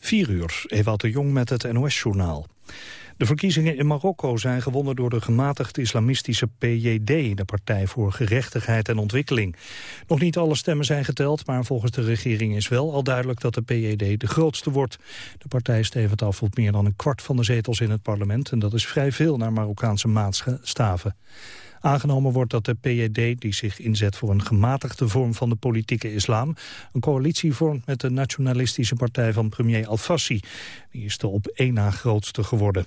4 uur, Ewout de Jong met het NOS-journaal. De verkiezingen in Marokko zijn gewonnen door de gematigd islamistische PJD, de Partij voor Gerechtigheid en Ontwikkeling. Nog niet alle stemmen zijn geteld, maar volgens de regering is wel al duidelijk dat de PJD de grootste wordt. De partij stevend af op meer dan een kwart van de zetels in het parlement en dat is vrij veel naar Marokkaanse maatstaven. Aangenomen wordt dat de PJD, die zich inzet voor een gematigde vorm van de politieke islam, een coalitie vormt met de nationalistische partij van premier Al-Fassi. Die is de op één na grootste geworden.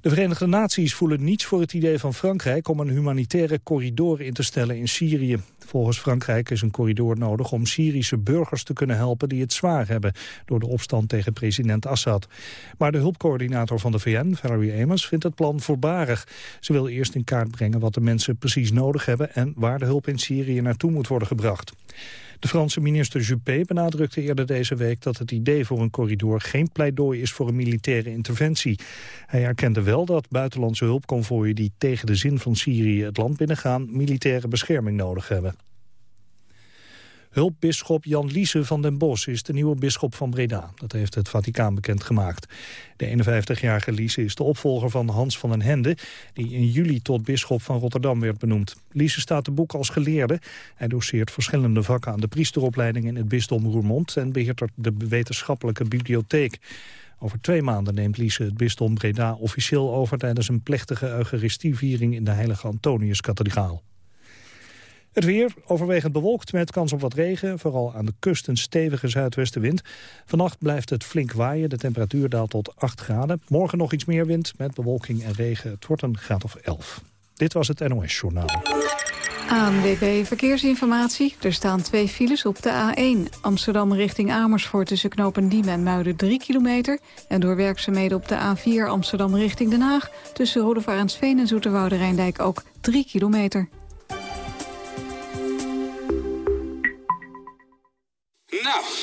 De Verenigde Naties voelen niets voor het idee van Frankrijk om een humanitaire corridor in te stellen in Syrië. Volgens Frankrijk is een corridor nodig om Syrische burgers te kunnen helpen die het zwaar hebben door de opstand tegen president Assad. Maar de hulpcoördinator van de VN, Valerie Amos, vindt het plan voorbarig. Ze wil eerst in kaart brengen wat de mensen precies nodig hebben en waar de hulp in Syrië naartoe moet worden gebracht. De Franse minister Juppé benadrukte eerder deze week dat het idee voor een corridor geen pleidooi is voor een militaire interventie. Hij erkende wel dat buitenlandse hulpconvooien die tegen de zin van Syrië het land binnengaan militaire bescherming nodig hebben. Hulpbisschop Jan Liese van den Bosch is de nieuwe bisschop van Breda. Dat heeft het Vaticaan bekendgemaakt. De 51-jarige Liese is de opvolger van Hans van den Hende... die in juli tot bisschop van Rotterdam werd benoemd. Liese staat de boek als geleerde. Hij doseert verschillende vakken aan de priesteropleiding in het bisdom Roermond... en beheert de wetenschappelijke bibliotheek. Over twee maanden neemt Liese het bisdom Breda officieel over... tijdens een plechtige eucharistieviering in de heilige Antoniuskathedraal. Het weer overwegend bewolkt met kans op wat regen. Vooral aan de kust een stevige zuidwestenwind. Vannacht blijft het flink waaien. De temperatuur daalt tot 8 graden. Morgen nog iets meer wind met bewolking en regen. Het wordt een graad of 11. Dit was het NOS Journaal. ANWB Verkeersinformatie. Er staan twee files op de A1. Amsterdam richting Amersfoort tussen knopen Diemen en Muiden 3 kilometer. En door werkzaamheden op de A4 Amsterdam richting Den Haag... tussen Rodevarensveen en Zoeterwoude Rijndijk ook 3 kilometer.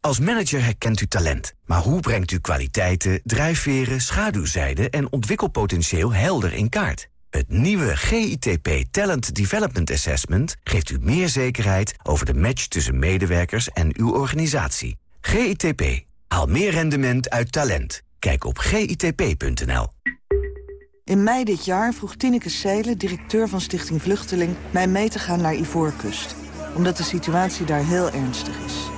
Als manager herkent u talent. Maar hoe brengt u kwaliteiten, drijfveren, schaduwzijden en ontwikkelpotentieel helder in kaart? Het nieuwe GITP Talent Development Assessment geeft u meer zekerheid over de match tussen medewerkers en uw organisatie. GITP. Haal meer rendement uit talent. Kijk op gitp.nl. In mei dit jaar vroeg Tineke Seelen, directeur van Stichting Vluchteling... mij mee te gaan naar Ivoorkust. Omdat de situatie daar heel ernstig is.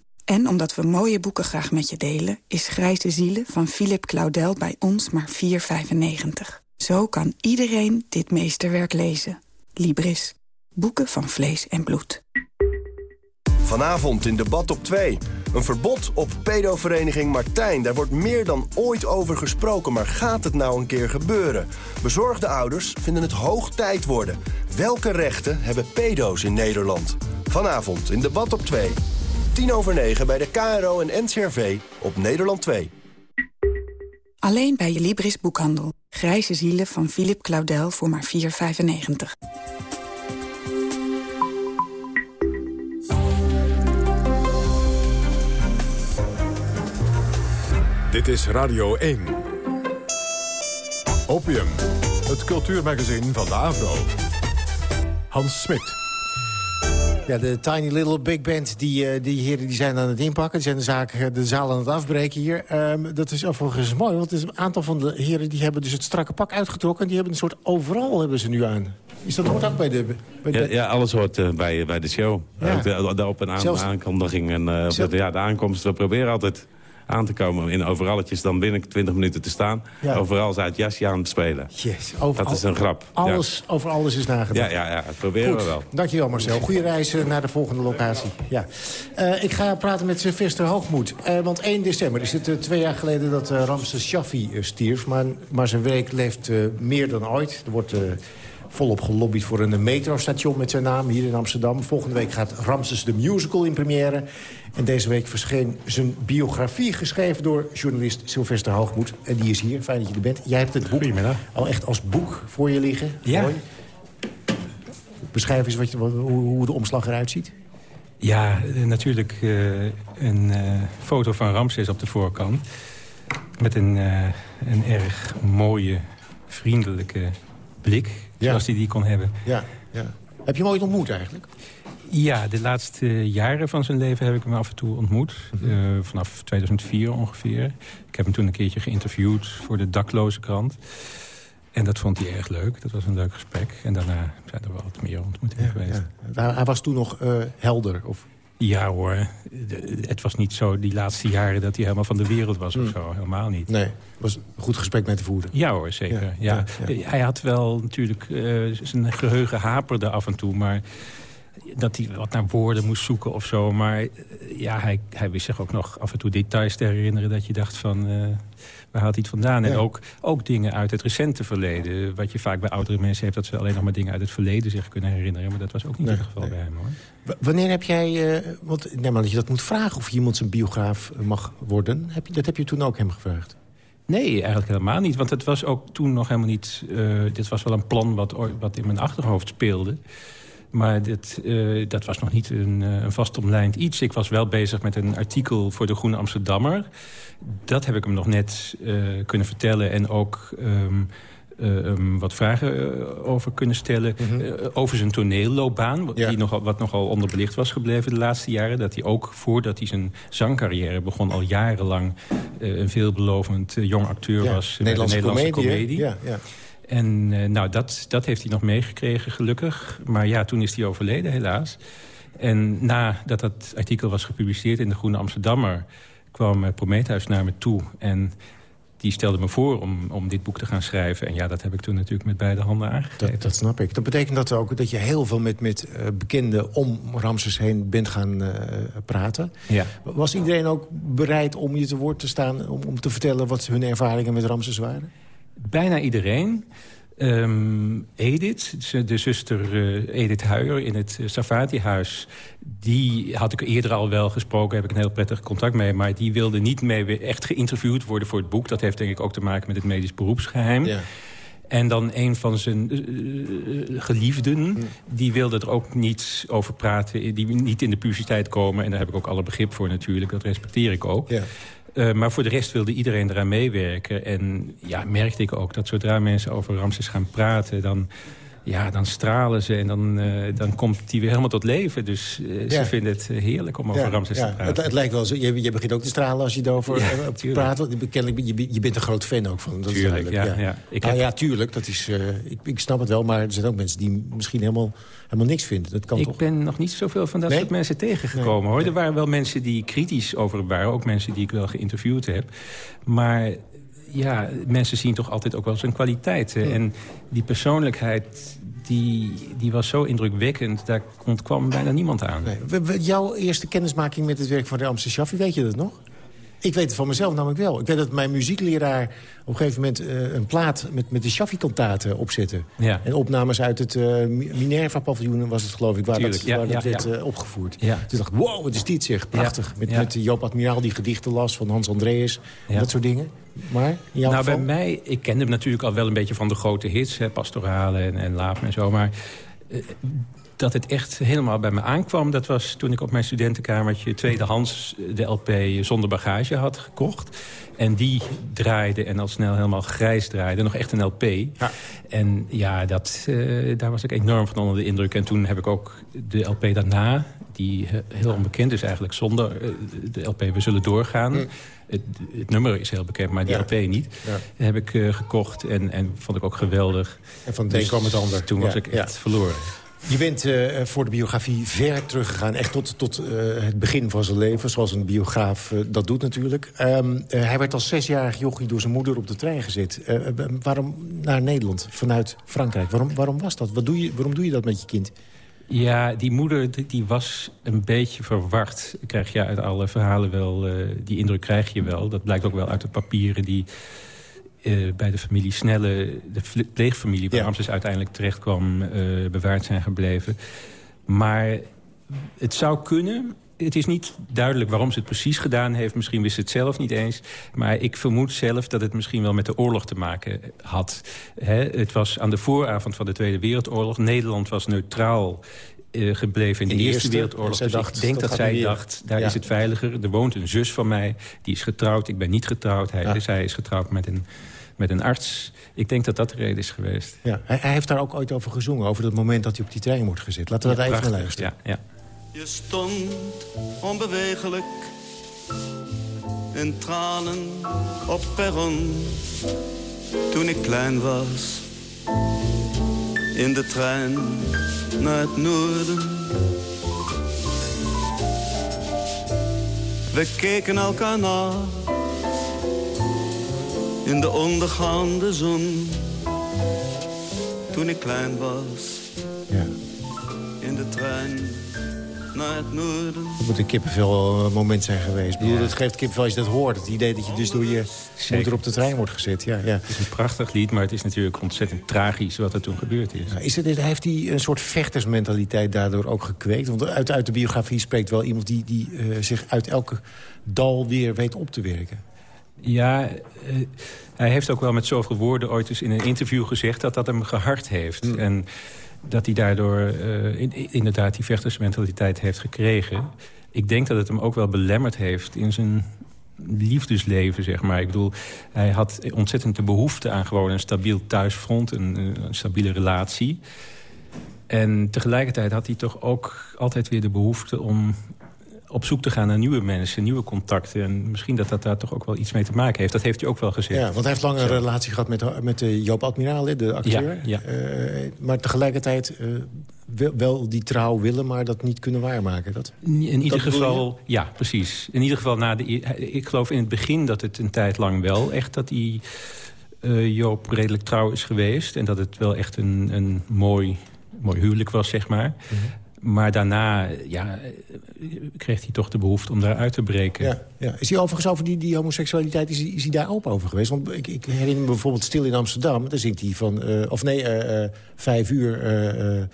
En omdat we mooie boeken graag met je delen... is Grijze Zielen van Philip Claudel bij ons maar 4,95. Zo kan iedereen dit meesterwerk lezen. Libris. Boeken van vlees en bloed. Vanavond in debat op 2. Een verbod op pedovereniging Martijn. Daar wordt meer dan ooit over gesproken, maar gaat het nou een keer gebeuren? Bezorgde ouders vinden het hoog tijd worden. Welke rechten hebben pedo's in Nederland? Vanavond in debat op 2. 10 over 9 bij de KRO en NCRV op Nederland 2. Alleen bij je Libris boekhandel. Grijze zielen van Philip Claudel voor maar 4,95. Dit is Radio 1. Opium, het cultuurmagazin van de Avro. Hans Smit. Ja, de Tiny Little Big Band, die, uh, die heren die zijn aan het inpakken. Die zijn de, zaak, eh, de zaal aan het afbreken hier. Um, dat is overigens mooi, want een aantal van de heren... die hebben dus het strakke pak uitgetrokken. En die hebben een soort overal hebben ze nu aan. Is dat hoort ook bij de... Bij de... Ja, ja, alles hoort uh, bij, bij de show. Ja. Ook de, de op- en aan, aankondiging. En uh, de, ja, de aankomst, we proberen altijd aan te komen in overalletjes... dan binnen 20 minuten te staan. Overal zijn het jasje aan het spelen. Yes, dat is een grap. Alles, Over alles is nagedacht. Ja, ja, ja dat proberen we wel. Dankjewel Marcel. Goede reis naar de volgende locatie. Ja. Uh, ik ga praten met Sylvester Hoogmoed. Uh, want 1 december is het uh, twee jaar geleden dat Ramses Shaffi stierf. Maar, maar zijn werk leeft meer dan ooit. Er wordt volop gelobbyd voor een metrostation met zijn naam hier in Amsterdam. Volgende week gaat Ramses de Musical in première. En deze week verscheen zijn biografie geschreven door journalist Sylvester Hoogmoed. En die is hier, fijn dat je er bent. Jij hebt het boek al echt als boek voor je liggen. Ja. Mooi. Beschrijf eens wat je, hoe de omslag eruit ziet. Ja, natuurlijk uh, een uh, foto van Ramses op de voorkant. Met een, uh, een erg mooie, vriendelijke blik ja. zoals hij die kon hebben. Ja, ja. Heb je hem ooit ontmoet eigenlijk? Ja, de laatste jaren van zijn leven heb ik hem af en toe ontmoet. Mhm. uh, vanaf 2004 ongeveer. Ik heb hem toen een keertje geïnterviewd voor de dakloze krant. En dat vond hij erg leuk. Dat was een leuk gesprek. En daarna zijn er wel wat meer ontmoetingen geweest. Ja. Hij was toen nog uh, helder? Of? Ja hoor, het was niet zo die laatste jaren dat hij helemaal van de wereld was of hmm. zo. Helemaal niet. Nee, het was een goed gesprek met de voerder. Ja hoor, zeker. Ja, Hij had wel natuurlijk, uh, zijn geheugen haperde af en toe, maar dat hij wat naar woorden moest zoeken of zo. Maar eh, ja, hij, hij wist zich ook nog af en toe details te herinneren... dat je dacht van, uh, waar haalt hij het vandaan? En ook, ook dingen uit het recente verleden. Wat je vaak bij oudere mensen hebt... dat ze alleen nog maar dingen uit het verleden zich kunnen herinneren. Maar dat was ook niet het geval bij hem, hoor. wanneer heb jij... Uh, want neem maar dat je dat moet vragen of iemand zijn biograaf mag worden. Heb je, dat heb je toen ook hem gevraagd? Nee, eigenlijk helemaal niet. Want het was ook toen nog helemaal niet... dit was wel een plan wat, wat in mijn achterhoofd speelde... Maar dit, uh, dat was nog niet een, uh, een vastomlijnd iets. Ik was wel bezig met een artikel voor de Groene Amsterdammer. Dat heb ik hem nog net uh, kunnen vertellen. En ook um, um, wat vragen over kunnen stellen. Mm -hmm. over zijn toneelloopbaan. Ja. Die nogal, wat nogal onderbelicht was gebleven de laatste jaren. Dat hij ook voordat hij zijn zangcarrière begon... al jarenlang een veelbelovend jong acteur ja. was. Nederlandse, Nederlandse comedie. ja. En uh, nou, dat, dat heeft hij nog meegekregen, gelukkig. Maar ja, toen is hij overleden, helaas. En nadat dat artikel was gepubliceerd in de Groene Amsterdammer... kwam uh, Prometheus naar me toe en die stelde me voor om, om dit boek te gaan schrijven. En ja, dat heb ik toen natuurlijk met beide handen aangegeven. Dat, dat snap ik. Dat betekent dat ook dat je heel veel met, met uh, bekenden om Ramses heen bent gaan uh, praten. Ja. Was iedereen ook bereid om je te woord te staan... om, om te vertellen wat hun ervaringen met Ramses waren? Bijna iedereen. Um, Edith, de zuster uh, Edith Huijer in het uh, Savati-huis... die had ik eerder al wel gesproken, heb ik een heel prettig contact mee... maar die wilde niet mee echt geïnterviewd worden voor het boek. Dat heeft denk ik ook te maken met het medisch beroepsgeheim. Ja. En dan een van zijn uh, geliefden, die wilde er ook niet over praten... die niet in de publiciteit komen. En daar heb ik ook alle begrip voor natuurlijk, dat respecteer ik ook... Ja. Uh, maar voor de rest wilde iedereen eraan meewerken. En ja, merkte ik ook dat zodra mensen over Ramses gaan praten... dan, ja, dan stralen ze en dan, uh, dan komt die weer helemaal tot leven. Dus uh, Ja. ze vinden het heerlijk om over Ja, Ramses ja. te praten. Het, het lijkt wel zo. Je, je begint ook te stralen als je eh, tuurlijk. praat. Want Kennelijk, je, je bent een groot fan ook van. Dat Tuurlijk, is ja, ja. Ik Nou heb- ja, tuurlijk. Dat is, eh, ik, ik snap het wel. Maar er zijn ook mensen die misschien helemaal, helemaal niks vinden. Dat kan ik toch? ben nog niet zoveel van dat Nee? soort mensen tegengekomen. Nee, hoor. Er waren wel mensen die kritisch over waren. Ook mensen die ik wel geïnterviewd heb. Maar ja, mensen zien toch altijd ook wel zijn kwaliteiten. En die persoonlijkheid, die, die was zo indrukwekkend... daar ontkwam bijna niemand aan. Nee. Jouw eerste kennismaking met het werk van Ramses Shaffi, weet je dat nog? Ik weet het van mezelf namelijk wel. Ik weet dat mijn muziekleraar op een gegeven moment eh, een plaat met, met de Shaffi-kantaten opzette. Ja. En opnames uit het eh, Minerva-paviljoen was het geloof ik, waar Tuurlijk, dat, ja, waar dat ja, werd eh, opgevoerd. Toen dacht ik, wow, wat is dit zeg, prachtig. Met, met Joop Admiraal die gedichten las van Hans Andreas. Dat soort dingen. Maar nou, geval? bij mij, ik kende hem natuurlijk al wel een beetje van de grote hits. Hè, Pastorale en, en Laaf en zo. Maar dat het echt helemaal bij me aankwam... dat was toen ik op mijn studentenkamertje tweedehands de LP Zonder Bagage had gekocht. En die draaide en al snel helemaal grijs draaide. Nog echt een LP. En ja, dat, eh, daar was ik enorm van onder de indruk. En toen heb ik ook de LP daarna... die he- heel onbekend is eigenlijk zonder eh, de LP We Zullen Doorgaan... Het, het nummer is heel bekend, maar die Ja. LP niet. Ja. Heb ik eh, gekocht en, en vond ik ook geweldig. En van het een kwam het ander. Toen was Ja, ik ja. echt verloren. Je bent uh, voor de biografie ver teruggegaan. Echt tot, tot uh, het begin van zijn leven. Zoals een biograaf uh, dat doet natuurlijk. Um, hij werd als zesjarig jochie door zijn moeder op de trein gezet. waarom naar Nederland vanuit Frankrijk? Waarom, waarom was dat? Wat doe je, waarom doe je dat met je kind? Ja, die moeder die was een beetje verward. Krijg je uit alle verhalen wel, die indruk krijg je wel. Dat blijkt ook wel uit de papieren die uh, bij de familie Snelle, de pleegfamilie... waar ja. Ramses uiteindelijk terecht kwam, uh, bewaard zijn gebleven. Maar het zou kunnen... Het is niet duidelijk waarom ze het precies gedaan heeft. Misschien wist ze het zelf niet eens. Maar ik vermoed zelf dat het misschien wel met de oorlog te maken had. He, het was aan de vooravond van de Tweede Wereldoorlog. Nederland was neutraal uh, gebleven in de, de Eerste, Wereldoorlog. Dus dacht, ik denk dat, dat zij weer... dacht, daar ja. is het veiliger. Er woont een zus van mij, die is getrouwd. Ik ben niet getrouwd. Hij, ja. Zij is getrouwd met een met een arts. Ik denk dat dat de reden is geweest. Ja, hij, hij, heeft daar ook ooit over gezongen, over dat moment dat hij op die trein wordt gezet. Laten we ja, dat even luisteren. Ja, ja. Je stond onbewegelijk in tranen op perron toen ik klein was. In de trein naar het noorden. We keken elkaar na in de ondergaande zon. Toen ik klein was, ja. in de trein naar het noorden. Dat moet een kippenvel moment zijn geweest. Ja. Dat geeft kippenvel als je dat hoort. Het idee dat je dus door je Zeker. moeder op de trein wordt gezet. Ja, ja. Het is een prachtig lied, maar het is natuurlijk ontzettend tragisch wat er toen gebeurd is. Ja, is het, heeft hij een soort vechtersmentaliteit daardoor ook gekweekt? Want uit, uit de biografie spreekt wel iemand die, die uh, zich uit elke dal weer weet op te werken. Ja, uh, hij heeft ook wel met zoveel woorden ooit eens in een interview gezegd... dat dat hem gehard heeft. Mm. En dat hij daardoor in, inderdaad die vechtersmentaliteit heeft gekregen. Ik denk dat het hem ook wel belemmerd heeft in zijn liefdesleven, zeg maar. Ik bedoel, hij had ontzettend de behoefte aan gewoon een stabiel thuisfront... een stabiele relatie... En tegelijkertijd had hij toch ook altijd weer de behoefte om op zoek te gaan naar nieuwe mensen, nieuwe contacten. En misschien dat dat daar toch ook wel iets mee te maken heeft. Dat heeft hij ook wel gezegd. Ja, want hij heeft lang een relatie gehad met, met Joop Admiraal, de acteur. Ja, ja. Uh, maar tegelijkertijd uh, wel, wel, die trouw willen, maar dat niet kunnen waarmaken. Dat, in ieder dat geval, ja, precies. In ieder geval, na de, ik geloof in het begin dat het een tijd lang wel echt... dat hij uh, Joop redelijk trouw is geweest. En dat het wel echt een, een mooi, mooi huwelijk was, zeg maar. Mm -hmm. Maar daarna ja, kreeg hij toch de behoefte om daaruit te breken. Ja, ja. Is hij overigens over die, die homoseksualiteit, is hij, is hij daar open over geweest? Want ik, ik herinner me bijvoorbeeld Stil in Amsterdam. Daar zingt hij van, uh, of nee, uh, uh, vijf uur...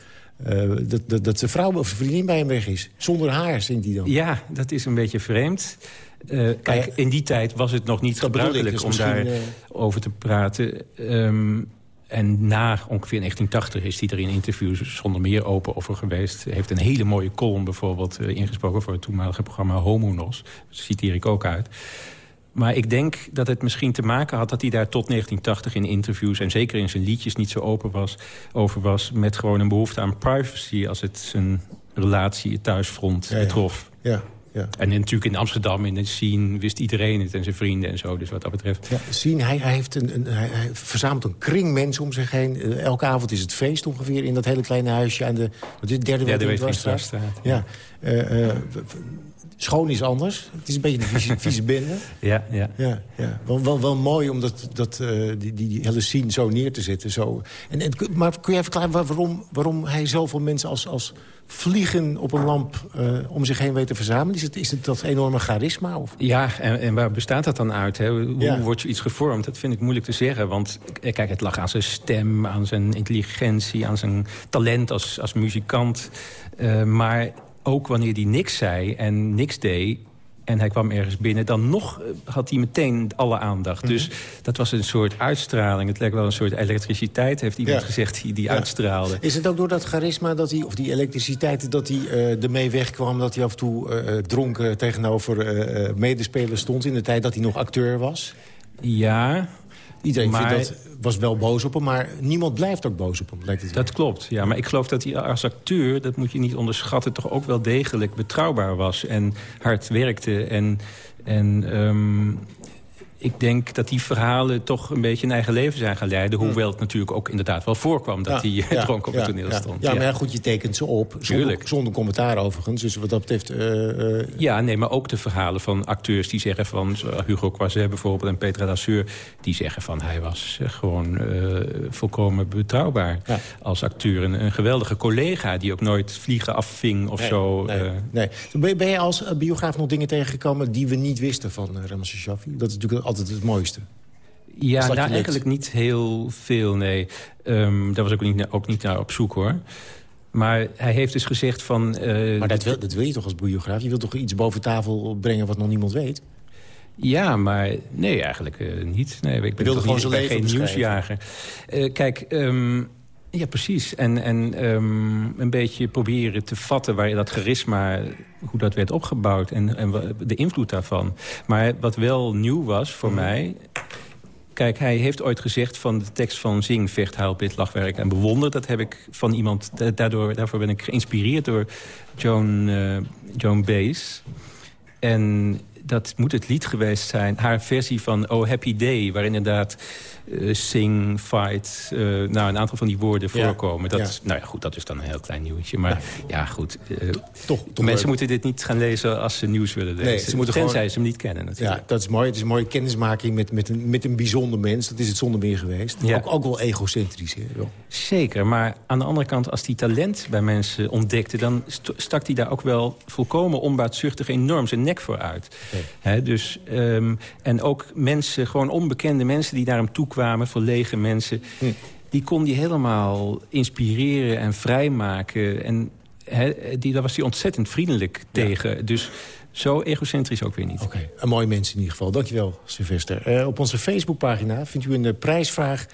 dat, dat, dat zijn vrouw of vriendin bij hem weg is. Zonder haar zingt hij dan. Ja, dat is een beetje vreemd. kijk, in die tijd was het nog niet gebruikelijk dus om daar over te praten. Um, en na ongeveer 1980 is hij er in interviews zonder meer open over geweest. Hij heeft een hele mooie column bijvoorbeeld uh, ingesproken... voor het toenmalige programma Homonos. Dat citeer ik ook uit. Maar ik denk dat het misschien te maken had dat hij daar tot 1980 in interviews... en zeker in zijn liedjes niet zo open was, over was... met gewoon een behoefte aan privacy als het zijn relatie, het thuisfront ja, betrof. Ja. Ja. En natuurlijk in Amsterdam, in de scene, wist iedereen het en zijn vrienden en zo. Dus wat dat betreft. Ja, scene, hij, hij, heeft een, een hij, hij, verzamelt een kring mensen om zich heen. Uh, elke avond is het feest ongeveer in dat hele kleine huisje aan de, wat is het, derde, derde Weeswinstraat. Ja. Uh, uh, schoon is anders. Het is een beetje een vieze, vieze bende. Ja, ja. ja, ja. Wel, wel, wel mooi om dat, dat, die, die hele scene zo neer te zetten. Zo. En, en, maar kun jij verklaren waarom, waarom hij zoveel mensen als, als vliegen op een lamp uh, om zich heen weet te verzamelen? Is het, is het dat enorme charisma? Of? Ja, en, en waar bestaat dat dan uit? Hè? Hoe ja. wordt iets gevormd? Dat vind ik moeilijk te zeggen. Want kijk, het lag aan zijn stem, aan zijn intelligentie... aan zijn talent als, als muzikant. Uh, maar ook wanneer hij niks zei en niks deed en hij kwam ergens binnen, dan nog had hij meteen alle aandacht. Mm -hmm. Dus dat was een soort uitstraling. Het lijkt wel een soort elektriciteit, heeft iemand ja. gezegd, die, die ja. uitstraalde. Is het ook door dat charisma, dat hij, of die elektriciteit... dat hij uh, ermee wegkwam, dat hij af en toe uh, dronken tegenover uh, medespelers stond... in de tijd dat hij nog acteur was? Ja, Iedereen maar, vindt dat, was wel boos op hem, maar niemand blijft ook boos op hem. Lijkt het dat klopt, ja. Maar ik geloof dat hij als acteur, dat moet je niet onderschatten... toch ook wel degelijk betrouwbaar was en hard werkte. En, en um, ik denk dat die verhalen toch een beetje een eigen leven zijn gaan leiden. Hoewel het natuurlijk ook inderdaad wel voorkwam dat hij ja, dronken op het toneel stond. Ja, maar goed, je tekent ze op. Zonder, zonder commentaar overigens. Dus wat dat betreft... Uh, Ja, nee, maar ook de verhalen van acteurs die zeggen van... Hugo Croiset bijvoorbeeld en Petra Dasseur... die zeggen van hij was gewoon uh, volkomen betrouwbaar als acteur. Een, een, geweldige collega die ook nooit vliegen afving of zo. Nee, nee. Ben, ben je als biograaf nog dingen tegengekomen die we niet wisten van Ramses Shaffi? Dat is natuurlijk altijd het mooiste. Ja, daar eigenlijk niet heel veel, nee. Um, daar was ik ook niet, ook niet naar op zoek, hoor. Maar hij heeft dus gezegd van... Uh, maar dat wil, dat wil je toch als biograaf? Je wilt toch iets boven tafel brengen wat nog niemand weet? Ja, maar nee, eigenlijk uh, niet. Nee, ik ben toch gewoon geen nieuwsjager. Uh, kijk, um, ja, precies. En, en um, een beetje proberen te vatten waar dat charisma, hoe dat werd opgebouwd en, en de invloed daarvan. Maar wat wel nieuw was voor mhm. mij... Kijk, hij heeft ooit gezegd van de tekst van Zing, Vecht, Huil, Bid, Lachwerk en Bewonder. Dat heb ik van iemand, daardoor, daarvoor ben ik geïnspireerd door Joan, uh, Joan Baez. En dat moet het lied geweest zijn. Haar versie van Oh Happy Day, waar inderdaad uh, sing, fight... Uh, nou, een aantal van die woorden voorkomen. Dat, nou ja, goed, dat is dan een heel klein nieuwtje. Maar ja, goed. Uh, toch, toch mensen moeten dit niet gaan lezen als ze nieuws willen lezen. Nee, ze moeten tenzij gewoon... ze hem niet kennen natuurlijk. Ja, dat is mooi. Het is een mooie kennismaking met, met, een, met een bijzonder mens. Dat is het zonder meer geweest. Ja. Ook, ook wel egocentrisch. Hè? Zeker, maar aan de andere kant... als die talent bij mensen ontdekte... dan stak hij daar ook wel volkomen onbaatzuchtig enorm zijn nek voor uit. He, dus, um, en ook mensen, gewoon onbekende mensen die naar hem toe kwamen, verlegen mensen... Hm. die kon hij helemaal inspireren en vrijmaken. En die, daar was hij ontzettend vriendelijk tegen. Dus zo egocentrisch ook weer niet. Oké, een mooi mens in ieder geval. Dankjewel, Sylvester. Uh, op onze Facebookpagina vindt u een uh, prijsvraag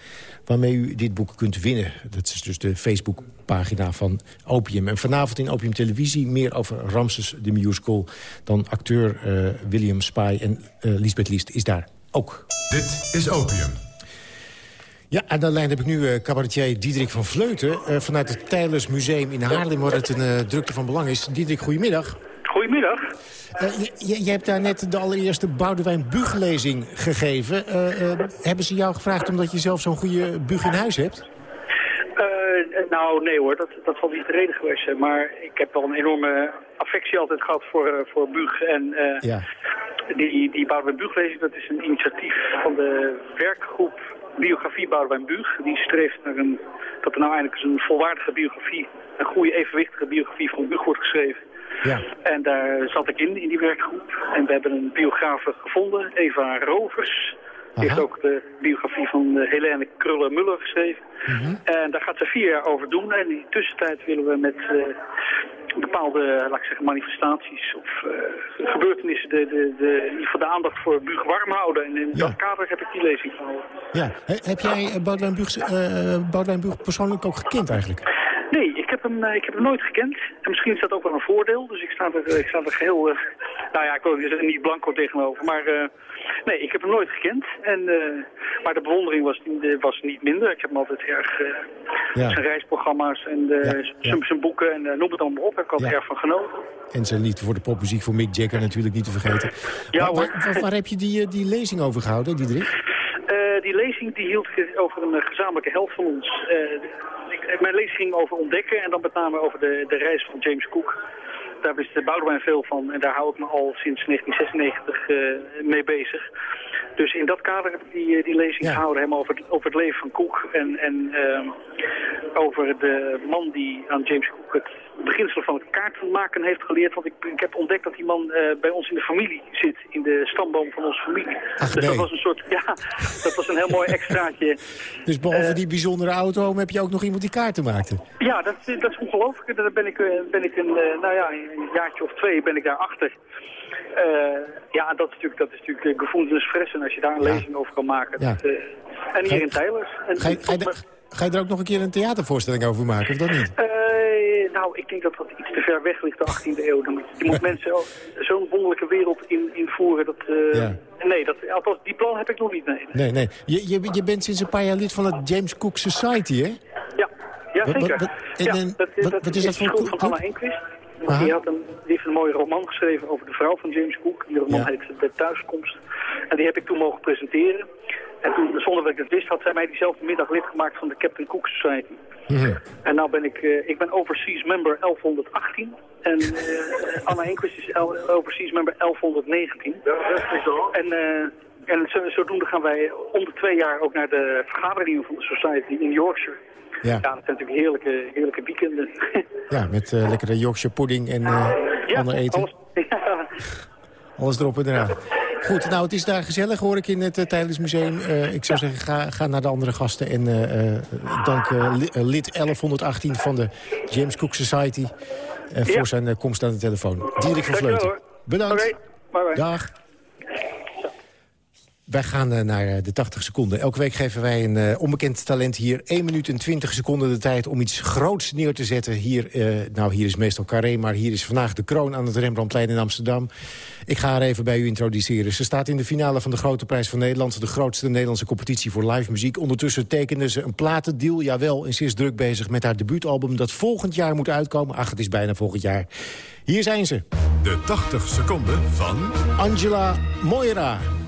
waarmee u dit boek kunt winnen. Dat is dus de Facebookpagina van Opium. En vanavond in Opium Televisie meer over Ramses de Musical... dan acteur uh, William Spy en Lisbeth Liest is daar ook. Dit is Opium. Ja, aan de lijn heb ik nu uh, cabaretier Diederik van Vleuten... Uh, vanuit het Tijlers Museum in Haarlem, waar het een uh, drukte van belang is. Diederik, goedemiddag. Goedemiddag. je, hebt daar net de allereerste Boudewijn Bug-lezing gegeven. hebben ze jou gevraagd omdat je zelf zo'n goede Bug in huis hebt? nou, nee hoor, dat, dat zal niet de reden geweest zijn. Maar ik heb wel een enorme affectie altijd gehad voor, voor Bug. En ja. die, die Boudewijn Bug-lezing, dat is een initiatief van de werkgroep biografie Boudewijn Buug. Die streeft naar een, dat er nou eindelijk een volwaardige biografie, een goede evenwichtige biografie van Buug wordt geschreven. Ja. En daar zat ik in, in die werkgroep. En we hebben een biografe gevonden, Eva Rovers. Die heeft ook de biografie van uh, Helene Kruller-Muller geschreven. Mhm. En daar gaat ze vier jaar over doen. En in die tussentijd willen we met uh, bepaalde, laat ik zeggen, manifestaties of uh, gebeurtenissen de, de, de, de aandacht voor Buug warm houden. En in dat kader heb ik die lezing gehouden. Ja. heb jij Boudewijn Buug, Boudewijn Buug persoonlijk ook gekend eigenlijk? Nee, ik heb, hem, ik heb hem nooit gekend. En misschien is dat ook wel een voordeel. Dus ik sta er, ik sta er geheel... nou ja, ik wil er niet blanco tegenover. Maar Nee, ik heb hem nooit gekend. En, uh, maar de bewondering was, was niet minder. Ik heb hem altijd erg... Uh, ja. Zijn reisprogramma's en ja, zijn boeken en uh, noem het allemaal op. Heb ik altijd erg van genoten. En zijn lied voor de popmuziek voor Mick Jagger natuurlijk niet te vergeten. Ja, waar, waar, waar, heb je die, die lezing over gehouden, Diederik? die lezing die hield over een gezamenlijke held van ons. Ik, mijn lezing ging over ontdekken en dan met name over de, de reis van James Cook daar wist Boudewijn veel van en daar hou ik me al sinds 1996 uh, mee bezig. Dus in dat kader heb ik die, eh, die lezing gehouden, hem over, het, over het leven van Cook en, en uh, over de man die aan James Cook het beginsel van het kaarten maken heeft geleerd. Want ik, ik heb ontdekt dat die man uh, bij ons in de familie zit, in de stamboom van onze familie. Ach, dus dat was een soort, ja, dat was een heel mooi extraatje. Dus behalve uh, die bijzondere auto heb je ook nog iemand die kaarten maakte? Ja, dat, dat is ongelooflijk. Daar ben ik, ben ik een, nou ja, een jaartje of twee ben ik daarachter. Uh, ja, dat is natuurlijk, dat is natuurlijk gevoelens fressen als je daar een ja. lezing over kan maken. Ja. Dat, uh, en hier in Tijlers. En, ga, je, ga, je, ga, je er ook nog een keer een theatervoorstelling over maken, of dat niet? Uh, nou, ik denk dat dat iets te ver weg ligt, de 18e eeuw. Dan moet, je moet mensen zo'n wonderlijke wereld in, invoeren. Dat, ja. Nee, dat, althans, die plan heb ik nog niet, nee. Nee, nee. Je, je, je bent sinds een paar jaar lid van het James Cook Society, hè? Ja, ja zeker. Wat, wat, en, ja, dat, wat, wat, is, dat voor van Anna Enquist. Die, had een, die heeft een mooie roman geschreven over de vrouw van James Cook. Die roman ja. heet De Thuiskomst. En die heb ik toen mogen presenteren. En toen, zonder dat ik het wist, had zij mij diezelfde middag lid gemaakt van de Captain Cook Society. Mhm. En nou ben ik, uh, ik ben overseas member 1118. En uh, Anna Enquist is overseas member 1119. En, uh, en zo, zodoende gaan wij om de twee jaar ook naar de vergaderingen van de Society in Yorkshire. Ja. ja, dat zijn natuurlijk heerlijke, heerlijke weekenden. Ja, met lekkere Yorkshire pudding en ja, ander eten. Alles, ja. alles erop en eraan. Goed, nou, het is daar gezellig, hoor ik in het uh, Tijdens Museum. Uh, ik zou zeggen, ga, ga naar de andere gasten. En uh, dank lid 1118 van de James Cook Society... voor zijn komst aan de telefoon. Dierik van Vleuten. Bedankt. Okay. Bye bye. Dag. Wij gaan naar de 80 seconden. Elke week geven wij een uh, onbekend talent hier 1 minuut en 20 seconden de tijd om iets groots neer te zetten. Hier, uh, nou, hier is meestal Carré, maar hier is vandaag de kroon aan het Rembrandtplein in Amsterdam. Ik ga haar even bij u introduceren. Ze staat in de finale van de Grote Prijs van Nederland... de grootste Nederlandse competitie voor live muziek. Ondertussen tekende ze een platendeal, jawel. En ze is druk bezig met haar debuutalbum dat volgend jaar moet uitkomen. Ach, het is bijna volgend jaar. Hier zijn ze. De 80 seconden van... Angela Moira.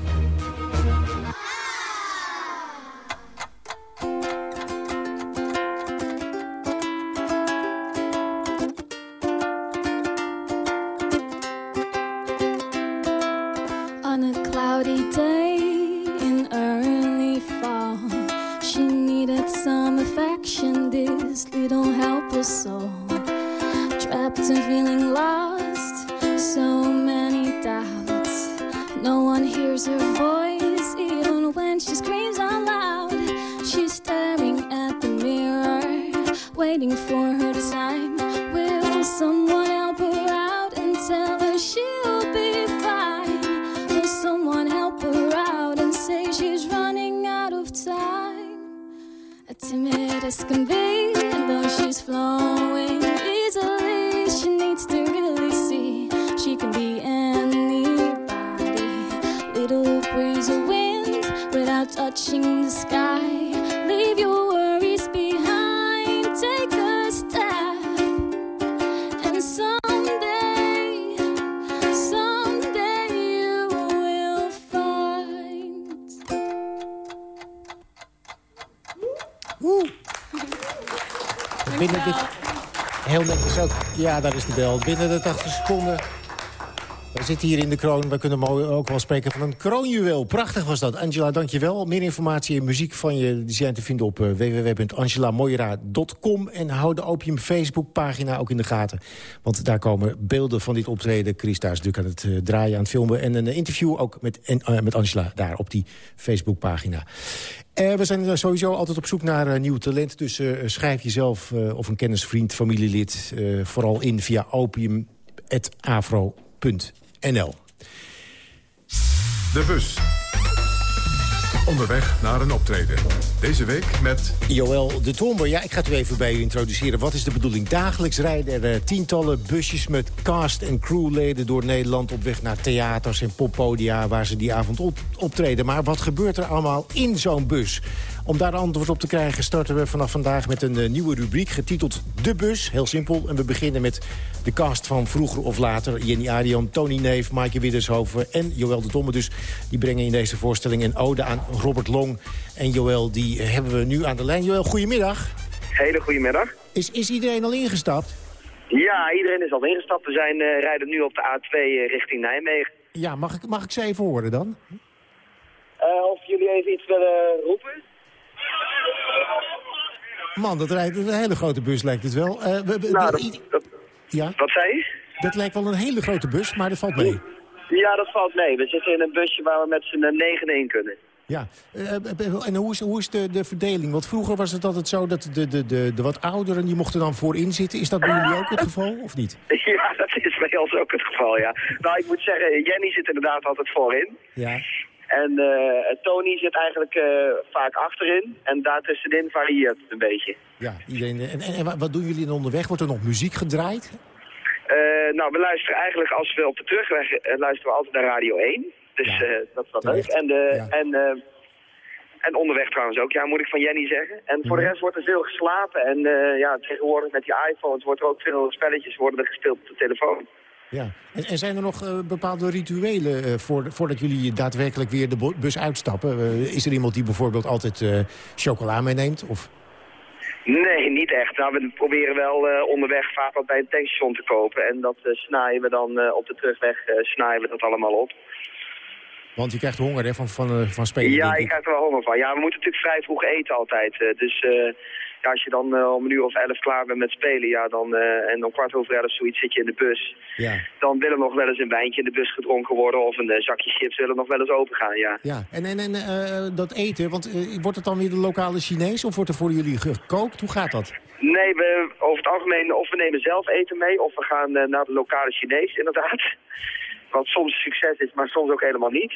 Ja, daar is de bel. Binnen de 80 seconden. Zitten hier in de kroon. We kunnen ook wel spreken van een kroonjuweel. Prachtig was dat. Angela, dankjewel. Meer informatie en muziek van je die zijn te vinden op uh, www.angelamoira.com. En hou de Opium Facebookpagina ook in de gaten. Want daar komen beelden van dit optreden. Chris daar is natuurlijk aan het uh, draaien, aan het filmen. En een interview ook met, met Angela daar op die Facebookpagina. Uh, we zijn sowieso altijd op zoek naar nieuw talent. Dus schrijf jezelf of een kennisvriend, familielid... vooral in via opium.afro.nl. De bus. Onderweg naar een optreden. Deze week met... Joël de Tomber. Ja, ik ga het u even bij u introduceren. Wat is de bedoeling? Dagelijks rijden er tientallen busjes met cast- en crewleden door Nederland... op weg naar theaters en poppodia waar ze die avond op optreden. Maar wat gebeurt er allemaal in zo'n bus? Om daar antwoord op te krijgen starten we vanaf vandaag met een uh, nieuwe rubriek... getiteld De Bus. Heel simpel. En we beginnen met de cast van Vroeger of Later. Jenny Arian, Tony Neef, Maaike Widdershoven en Joël de Domme. Dus die brengen in deze voorstelling een ode aan Robert Long. En Joël, die hebben we nu aan de lijn. Joël, goedemiddag. Hele goedemiddag. Is, is iedereen al ingestapt? Ja, iedereen is al ingestapt. We zijn, uh, rijden nu op de A2 uh, richting Nijmegen. Ja, mag ik, mag ik ze even horen dan? Uh, of jullie even iets willen roepen? Man, dat rijdt een hele grote bus lijkt het wel. Uh, we, we, nou, dat, dat, ja? Wat zei je? Dat lijkt wel een hele grote bus, maar dat valt mee. Ja, dat valt mee. We zitten in een busje waar we met z'n negen in kunnen. Ja, uh, en hoe is, hoe is de, de verdeling? Want vroeger was het altijd zo dat de, de, de, de wat ouderen... die mochten dan voorin zitten. Is dat bij jullie ook het geval, of niet? Ja, dat is bij ons ook het geval, ja. Nou, ik moet zeggen, Jenny zit inderdaad altijd voorin. Ja. En uh, Tony zit eigenlijk uh, vaak achterin. En daartussenin varieert het een beetje. Ja, iedereen. En, en, en, wat doen jullie dan onderweg? Wordt er nog muziek gedraaid? Uh, nou, we luisteren eigenlijk als we op de terugweg luisteren we altijd naar Radio 1. Dus ja, dat is wel leuk. En, ja. en, en onderweg trouwens ook, ja, moet ik van Jenny zeggen. En voor de rest wordt er veel geslapen. En ja, tegenwoordig met die iPhones wordt er ook veel spelletjes worden er gespeeld op de telefoon. Ja. En, en zijn er nog uh, bepaalde rituelen uh, voor, voordat jullie daadwerkelijk weer de bus uitstappen? Uh, is er iemand die bijvoorbeeld altijd chocola meeneemt? Of... Nee, niet echt. Nou, we proberen wel onderweg vaak wat bij een tankstation te kopen. En dat snijden we dan op de terugweg snijden we dat allemaal op. Want je krijgt honger hè, van, van, van spelen. Ja, je krijgt er wel honger van. Ja, we moeten natuurlijk vrij vroeg eten altijd. dus ja, als je dan uh, om een uur of elf klaar bent met spelen, ja, dan, uh, en om kwart over elf zoiets zit je in de bus. Ja. Dan wil er nog wel eens een wijntje in de bus gedronken worden of een uh, zakje chips willen nog wel eens open gaan, ja. Ja, en, en, en dat eten, want wordt het dan weer de lokale Chinees of wordt er voor jullie gekookt? Hoe gaat dat? Nee, we, over het algemeen of we nemen zelf eten mee of we gaan naar de lokale Chinees, inderdaad. Wat soms succes is, maar soms ook helemaal niet.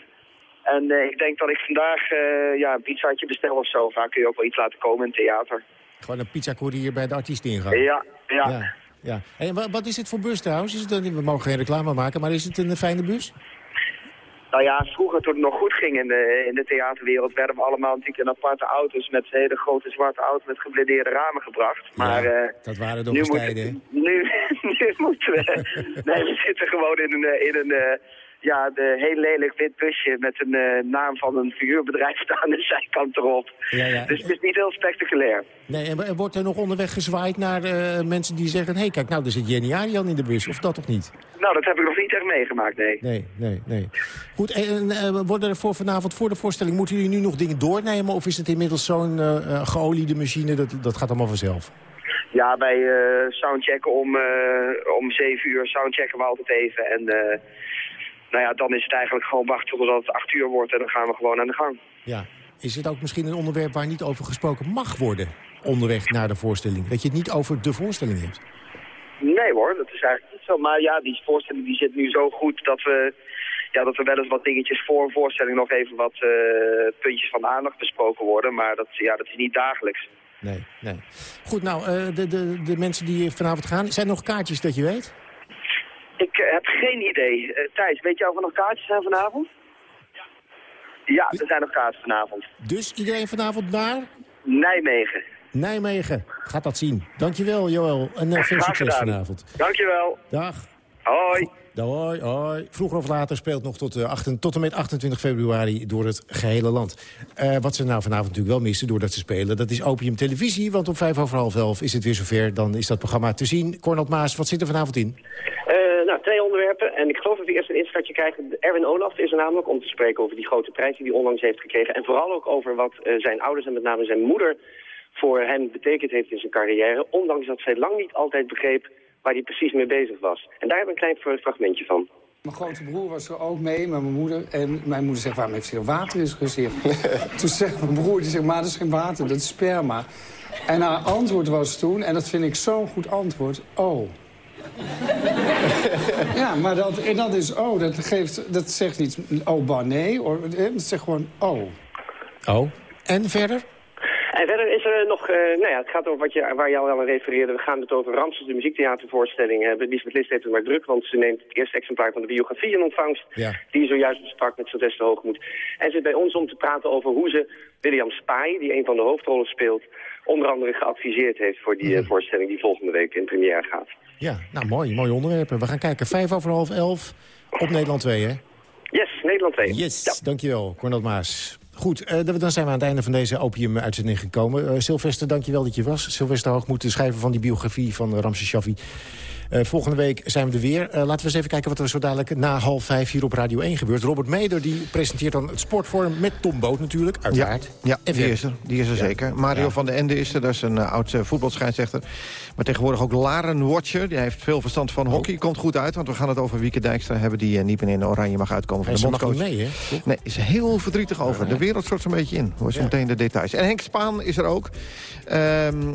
En ik denk dat ik vandaag ja, een pizzaatje bestel of zo. Vaak kun je ook wel iets laten komen in theater. Gewoon een pizzacourier bij de artiest ingaan. Ja, ja. ja, ja. En wat is het voor bus trouwens? Is het we mogen geen reclame maken, maar is het een fijne bus? Nou ja, vroeger toen het nog goed ging in de, in de theaterwereld... werden we allemaal natuurlijk in aparte auto's... met hele grote zwarte auto's met geblindeerde ramen gebracht. Maar, ja, uh, dat waren de tijden, nu, nu moeten we... nee, we zitten gewoon in een, in een uh, ja, de heel lelijk wit busje met een uh, naam van een figuurbedrijf staan de zijkant erop. Ja, ja. Dus het is niet heel spectaculair. Nee, en wordt er nog onderweg gezwaaid naar uh, mensen die zeggen... hé, hey, kijk, nou, er zit Jenny Arian in de bus, of dat toch niet? Nou, dat heb ik nog niet echt meegemaakt, nee. Nee, nee, nee. Goed, en uh, worden er voor vanavond, voor de voorstelling... moeten jullie nu nog dingen doornemen... of is het inmiddels zo'n geoliede machine, dat, dat gaat allemaal vanzelf? Ja, bij soundchecken om, om 7 uur soundchecken we altijd even en nou ja, dan is het eigenlijk gewoon wachten totdat het acht uur wordt en dan gaan we gewoon aan de gang. Ja. Is het ook misschien een onderwerp waar niet over gesproken mag worden onderweg naar de voorstelling? Dat je het niet over de voorstelling hebt? Nee hoor, dat is eigenlijk niet zo. Maar ja, die voorstelling die zit nu zo goed dat we, ja, dat er wel eens wat dingetjes voor een voorstelling nog even wat uh, puntjes van aandacht besproken worden. Maar dat, ja, dat is niet dagelijks. Nee, nee. Goed, nou, uh, de, de, de mensen die vanavond gaan, zijn er nog kaartjes dat je weet? Ik uh, heb geen idee. Uh, Thijs, weet je of er nog kaartjes zijn vanavond? Ja. Ja, er zijn nog kaartjes vanavond. Dus iedereen vanavond naar? Nijmegen. Nijmegen. Gaat dat zien. Dankjewel, Joël. En uh, veel succes vanavond. Dankjewel. Dag. Hoi. Hoi, hoi. Vroeger of later speelt nog tot, uh, 8, tot en met 28 februari door het gehele land. Uh, wat ze nou vanavond natuurlijk wel missen doordat ze spelen... dat is Opium Televisie, want om vijf over half elf is het weer zover. Dan is dat programma te zien. Cornel Maas, wat zit er vanavond in? Twee onderwerpen. En ik geloof dat we eerst een instartje krijgen. Erwin Olaf is er namelijk om te spreken over die grote prijs die hij onlangs heeft gekregen. En vooral ook over wat uh, zijn ouders en met name zijn moeder voor hem betekend heeft in zijn carrière. Ondanks dat zij lang niet altijd begreep waar hij precies mee bezig was. En daar hebben we een klein fragmentje van. Mijn grote broer was er ook mee met mijn moeder. En mijn moeder zegt, waarom heeft ze water in zijn gezicht? toen zegt mijn broer, die zegt, maar dat is geen water, dat is sperma. En haar antwoord was toen, en dat vind ik zo'n goed antwoord, oh. Ja, maar dat, en dat is oh, dat, geeft, dat zegt niet oh, bah, nee. Dat zegt gewoon oh. Oh. En verder? En verder is er nog, uh, nou ja, het gaat over wat je, waar je al aan refereerde. We gaan het over Ramses, de muziektheatervoorstelling hebben. Lisbeth List heeft het maar druk, want ze neemt het eerste exemplaar van de biografie in ontvangst. Ja. Die zojuist besprak met Sylvester Hoogmoed. En zit bij ons om te praten over hoe ze William Spy, die een van de hoofdrollen speelt, onder andere geadviseerd heeft voor die uh, voorstelling die volgende week in première gaat. Ja, nou mooi, mooi onderwerpen. We gaan kijken, vijf over half elf op Nederland 2, hè? Yes, Nederland 2. Yes, ja. dankjewel, Cornel Maas. Goed, uh, dan zijn we aan het einde van deze opium-uitzending gekomen. Uh, Sylvester, dankjewel dat je was. Sylvester Hoogmoed, de schrijver van die biografie van Ramses Shaffi. Uh, volgende week zijn we er weer. Uh, laten we eens even kijken wat er zo dadelijk na half vijf hier op Radio 1 gebeurt. Robert Meder die presenteert dan het sportforum met Tom Boot natuurlijk, uiteraard. Ja, ja die, is er, die is er ja. zeker. Mario ja. van den Ende is er, dat is een uh, oud voetbalscheidsrechter. Maar tegenwoordig ook Laren Watcher. Die heeft veel verstand van hockey. Komt goed uit, want we gaan het over Wieke Dijkstra hebben... die niet meer in Oranje mag uitkomen van de bondscoach. Hij mee, hè? Toch? Nee, is heel verdrietig over. De wereld stort zo'n beetje in. Hoor zo meteen de details. En Henk Spaan is er ook. Um,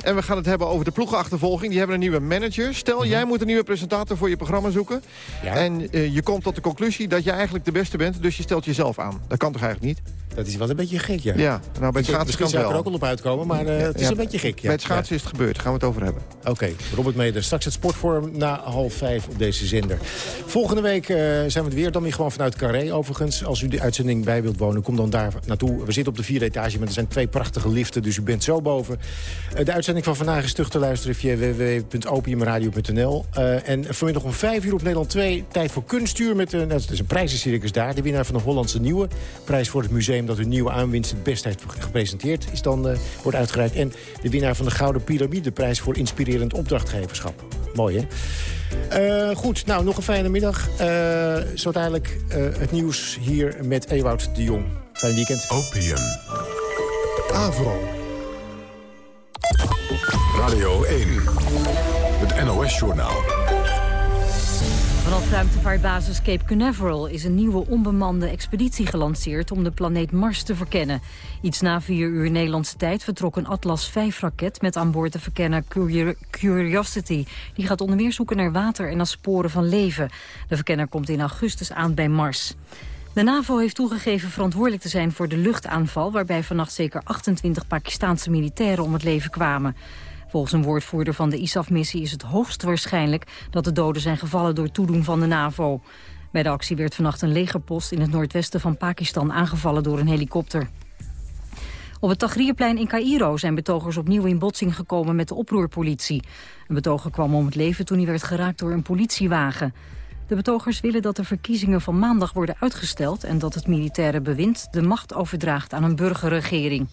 en we gaan het hebben over de ploegenachtervolging. Die hebben een nieuwe manager. Stel, -hmm. jij moet een nieuwe presentator voor je programma zoeken. Ja. En uh, je komt tot de conclusie dat je eigenlijk de beste bent. Dus je stelt jezelf aan. Dat kan toch eigenlijk niet? Dat is wel een beetje gek, ja. Ja, nou bij het schaatsen kan zou er ook wel op uitkomen, maar uh, het is ja, een beetje gek. Ja. Bij het schaatsen is het gebeurd, daar gaan we het over hebben. Oké, okay, Robert Meder. Straks het sportforum na half vijf op deze zender. Volgende week uh, zijn we het weer, dan weer gewoon vanuit Carré overigens. Als u de uitzending bij wilt wonen, kom dan daar naartoe. We zitten op de vierde etage, maar er zijn twee prachtige liften, dus u bent zo boven. Uh, de uitzending van vandaag is terug te luisteren via www.opiumradio.nl. Uh, en vanmiddag om 5 uur op Nederland 2 tijd voor kunstuur. Met een, dat is een prijzencircus daar. De winnaar van de Hollandse Nieuwe. Prijs voor het museum dat hun nieuwe aanwinst het best heeft gepresenteerd. Is dan, uh, wordt uitgereikt. En de winnaar van de Gouden Pyramide. Prijs voor inspirerend opdrachtgeverschap. Mooi, hè? Goed, nou, nog een fijne middag. zo dadelijk het nieuws hier met Ewout de Jong. Fijn weekend. Opium. Avro. Radio 1. Het NOS-journaal. Vanaf ruimtevaartbasis Cape Canaveral is een nieuwe onbemande expeditie gelanceerd om de planeet Mars te verkennen. Iets na vier uur Nederlandse tijd vertrok een Atlas V-raket met aan boord de verkenner Curiosity. Die gaat onder meer zoeken naar water en naar sporen van leven. De verkenner komt in augustus aan bij Mars. De NAVO heeft toegegeven verantwoordelijk te zijn voor de luchtaanval... waarbij vannacht zeker 28 Pakistaanse militairen om het leven kwamen. Volgens een woordvoerder van de ISAF-missie is het hoogst waarschijnlijk... dat de doden zijn gevallen door toedoen van de NAVO. Bij de actie werd vannacht een legerpost in het noordwesten van Pakistan aangevallen door een helikopter. Op het Tahrirplein in Cairo zijn betogers opnieuw in botsing gekomen met de oproerpolitie. Een betoger kwam om het leven toen hij werd geraakt door een politiewagen. De betogers willen dat de verkiezingen van maandag worden uitgesteld... en dat het militaire bewind de macht overdraagt aan een burgerregering.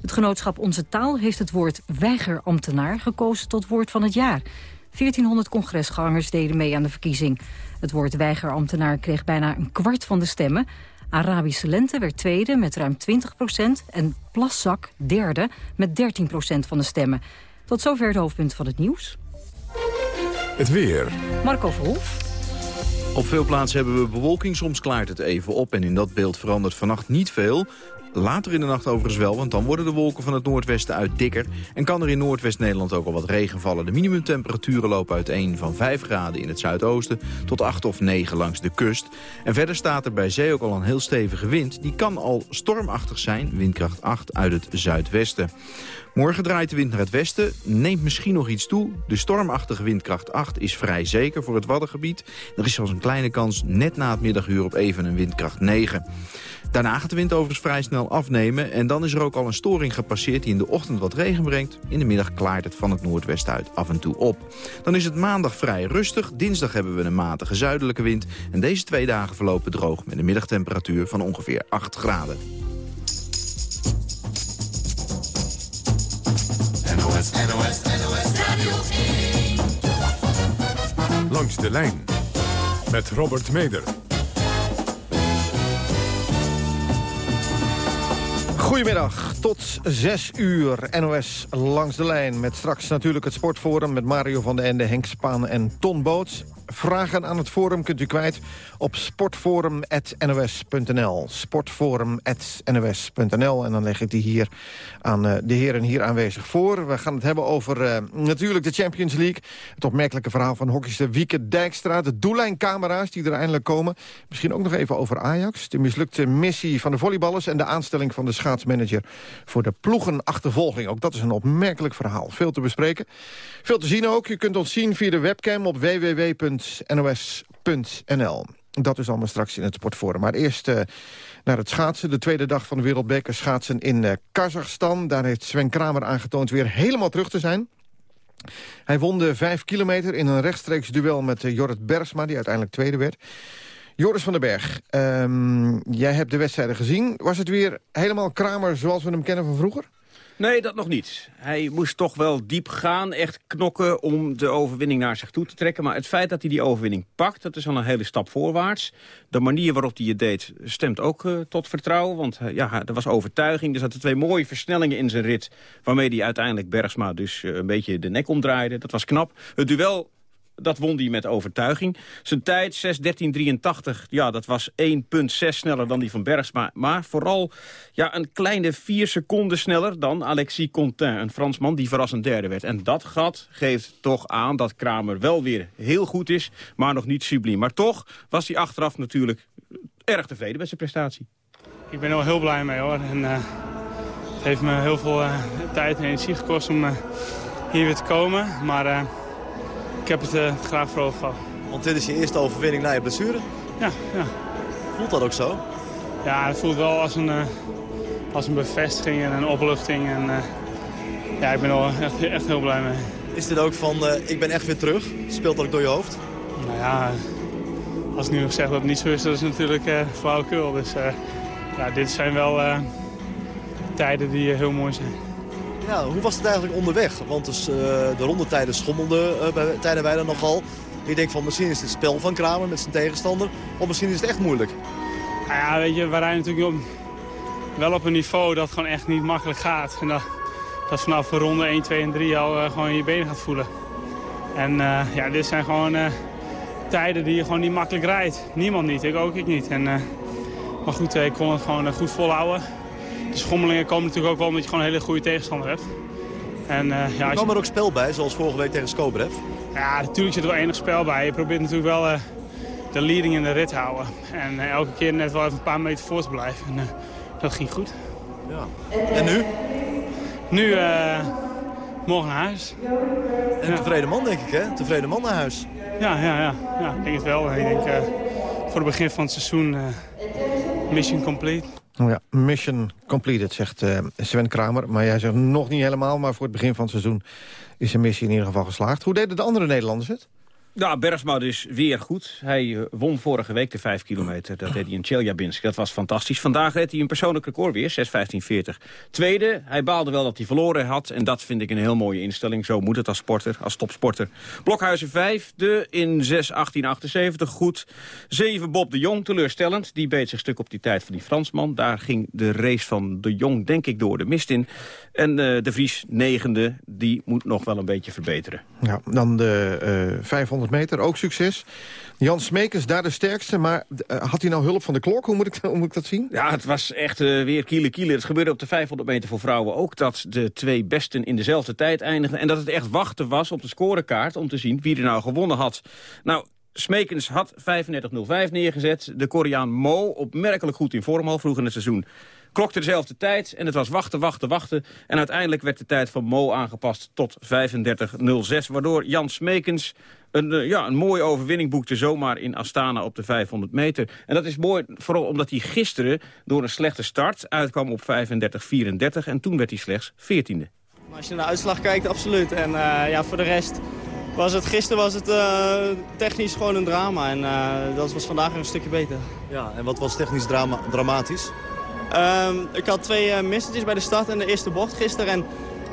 Het genootschap Onze Taal heeft het woord weigerambtenaar gekozen tot woord van het jaar. 1400 congresgangers deden mee aan de verkiezing. Het woord weigerambtenaar kreeg bijna een kwart van de stemmen. Arabische lente werd tweede met ruim 20 procent... en plaszak derde met 13 procent van de stemmen. Tot zover het hoofdpunt van het nieuws. Het weer. Marco Verhoef. Op veel plaatsen hebben we bewolking, soms klaart het even op... en in dat beeld verandert vannacht niet veel. Later in de nacht overigens wel, want dan worden de wolken van het noordwesten uit dikker... en kan er in Noordwest-Nederland ook al wat regen vallen. De minimumtemperaturen lopen uiteen van 5 graden in het zuidoosten... tot 8 of 9 langs de kust. En verder staat er bij zee ook al een heel stevige wind. Die kan al stormachtig zijn, windkracht 8 uit het zuidwesten. Morgen draait de wind naar het westen, neemt misschien nog iets toe. De stormachtige windkracht 8 is vrij zeker voor het Waddengebied. Er is zelfs een kleine kans net na het middaguur op even een windkracht 9. Daarna gaat de wind overigens vrij snel afnemen... en dan is er ook al een storing gepasseerd die in de ochtend wat regen brengt. In de middag klaart het van het noordwesten uit af en toe op. Dan is het maandag vrij rustig. Dinsdag hebben we een matige zuidelijke wind. En deze twee dagen verlopen droog met een middagtemperatuur van ongeveer 8 graden. NOS, NOS, NOS Radio 1. Langs de lijn met Robert Meder. Goedemiddag, tot 6 uur NOS langs de lijn. Met straks natuurlijk het sportforum met Mario van den Ende, Henk Spaan en Ton Boots. Vragen aan het forum kunt u kwijt op sportforum.nos.nl. Sportforum.nos.nl. En dan leg ik die hier aan uh, de heren hier aanwezig voor. We gaan het hebben over uh, natuurlijk de Champions League. Het opmerkelijke verhaal van hockeyster Wieke Dijkstra. De doellijncamera's die er eindelijk komen. Misschien ook nog even over Ajax. De mislukte missie van de volleyballers. En de aanstelling van de schaatsmanager voor de ploegenachtervolging. Ook dat is een opmerkelijk verhaal. Veel te bespreken. Veel te zien ook. Je kunt ons zien via de webcam op www.nos.nl. Dat is allemaal straks in het sportforum. Maar eerst uh, naar het schaatsen. De tweede dag van de wereldbeker schaatsen in uh, Kazachstan. Daar heeft Sven Kramer aangetoond weer helemaal terug te zijn. Hij won de vijf kilometer in een rechtstreeks duel met uh, Jorrit Bergsma... die uiteindelijk tweede werd. Joris van den Berg, um, jij hebt de wedstrijden gezien. Was het weer helemaal Kramer zoals we hem kennen van vroeger? Nee, dat nog niet. Hij moest toch wel diep gaan, echt knokken om de overwinning naar zich toe te trekken. Maar het feit dat hij die overwinning pakt, dat is al een hele stap voorwaarts. De manier waarop hij het deed stemt ook uh, tot vertrouwen. Want uh, ja, er was overtuiging. Er zaten twee mooie versnellingen in zijn rit... waarmee hij uiteindelijk Bergsma dus uh, een beetje de nek omdraaide. Dat was knap. Het duel dat won hij met overtuiging. Zijn tijd, 6.13.83, ja, dat was 1,6 sneller dan die van Bergsma. Maar vooral ja, een kleine 4 seconden sneller dan Alexis Contin, een Fransman die verrassend derde werd. En dat gat geeft toch aan dat Kramer wel weer heel goed is, maar nog niet subliem. Maar toch was hij achteraf natuurlijk erg tevreden met zijn prestatie. Ik ben er wel heel blij mee hoor. En, uh, het heeft me heel veel uh, tijd en energie gekost om uh, hier weer te komen. Maar ik heb het uh, graag voor over gehad. Want dit is je eerste overwinning na je blessure? Ja, ja. Voelt dat ook zo? Ja, het voelt wel als een, uh, als een bevestiging en een opluchting. En, uh, ja, ik ben er echt, echt heel blij mee. Is dit ook van, ik ben echt weer terug? Speelt dat ook door je hoofd? Nou ja, als ik nu nog zeg dat het niet zo is, dat is natuurlijk flauwekul. Dus ja, dit zijn wel tijden die heel mooi zijn. Ja, hoe was het eigenlijk onderweg? Want dus, de rondetijden schommelden bij, tijden wij dan nogal. Ik denk van misschien is het spel van Kramer met zijn tegenstander. Of misschien is het echt moeilijk. Nou ja, weet je, we rijden natuurlijk op, wel op een niveau dat gewoon echt niet makkelijk gaat. En dat, dat vanaf ronde 1, 2 en 3 al uh, gewoon je benen gaat voelen. En ja, dit zijn gewoon tijden die je gewoon niet makkelijk rijdt. Niemand niet, ik ook ik niet. En, maar goed, ik kon het gewoon goed volhouden. De schommelingen komen natuurlijk ook wel omdat je gewoon een hele goede tegenstander hebt. En, ja, er kwam er ook spel bij, zoals vorige week tegen Skobrev? Ja, natuurlijk zit er wel enig spel bij. Je probeert natuurlijk wel uh, de leading in de rit te houden. En uh, elke keer net wel even een paar meter voor te blijven. En dat ging goed. Ja. En nu? Nu morgen naar huis. En een tevreden man, denk ik, hè? Tevreden man naar huis. Ja, ja, ja. ja ik denk het wel. Ik denk voor het begin van het seizoen mission complete. Oh ja, mission completed, zegt Sven Kramer. Maar jij zegt nog niet helemaal, maar voor het begin van het seizoen is de missie in ieder geval geslaagd. Hoe deden de andere Nederlanders het? Nou, Bergsma is weer goed. Hij eh, won vorige week de 5 kilometer. Dat deed hij in Chelyabinsk. Dat was fantastisch. Vandaag reed hij een persoonlijk record weer, 6.15.40. Tweede, hij baalde wel dat hij verloren had. En dat vind ik een heel mooie instelling. Zo moet het als sporter, als topsporter. Blokhuizen vijfde in 6.18.78. Goed. Zeven, Bob de Jong, teleurstellend. Die beet zich stuk op die tijd van die Fransman. Daar ging de race van de Jong, denk ik, door de mist in. En eh, de Vries, negende, die moet nog wel een beetje verbeteren. Ja, dan de eh, uh, 500 meter, ook succes. Jan Smekens, daar de sterkste. Maar eh, had hij nou hulp van de klok? Hoe moet ik, ik dat zien? Ja, het was echt eh, weer kielen kielen. Het gebeurde op de 500 meter voor vrouwen ook... dat de twee besten in dezelfde tijd eindigden. En dat het echt wachten was op de scorekaart... om te zien wie er nou gewonnen had. Nou, Smekens had 35.05 neergezet. De Koreaan Mo opmerkelijk goed in vorm al vroeg in het seizoen klokte dezelfde tijd en het was wachten, wachten, wachten. En uiteindelijk werd de tijd van Mo aangepast tot 35.06... waardoor Jan Smekens een, uh, ja, een mooie overwinning boekte zomaar in Astana op de 500 meter. En dat is mooi, vooral omdat hij gisteren door een slechte start uitkwam op 35-34... en toen werd hij slechts 14e. Als je naar de uitslag kijkt, absoluut. En uh, ja, voor de rest was het gisteren was het uh, technisch gewoon een drama. En dat was vandaag een stukje beter. Ja, en wat was technisch drama dramatisch? Um, ik had twee uh, missetjes bij de start en de eerste bocht gisteren. En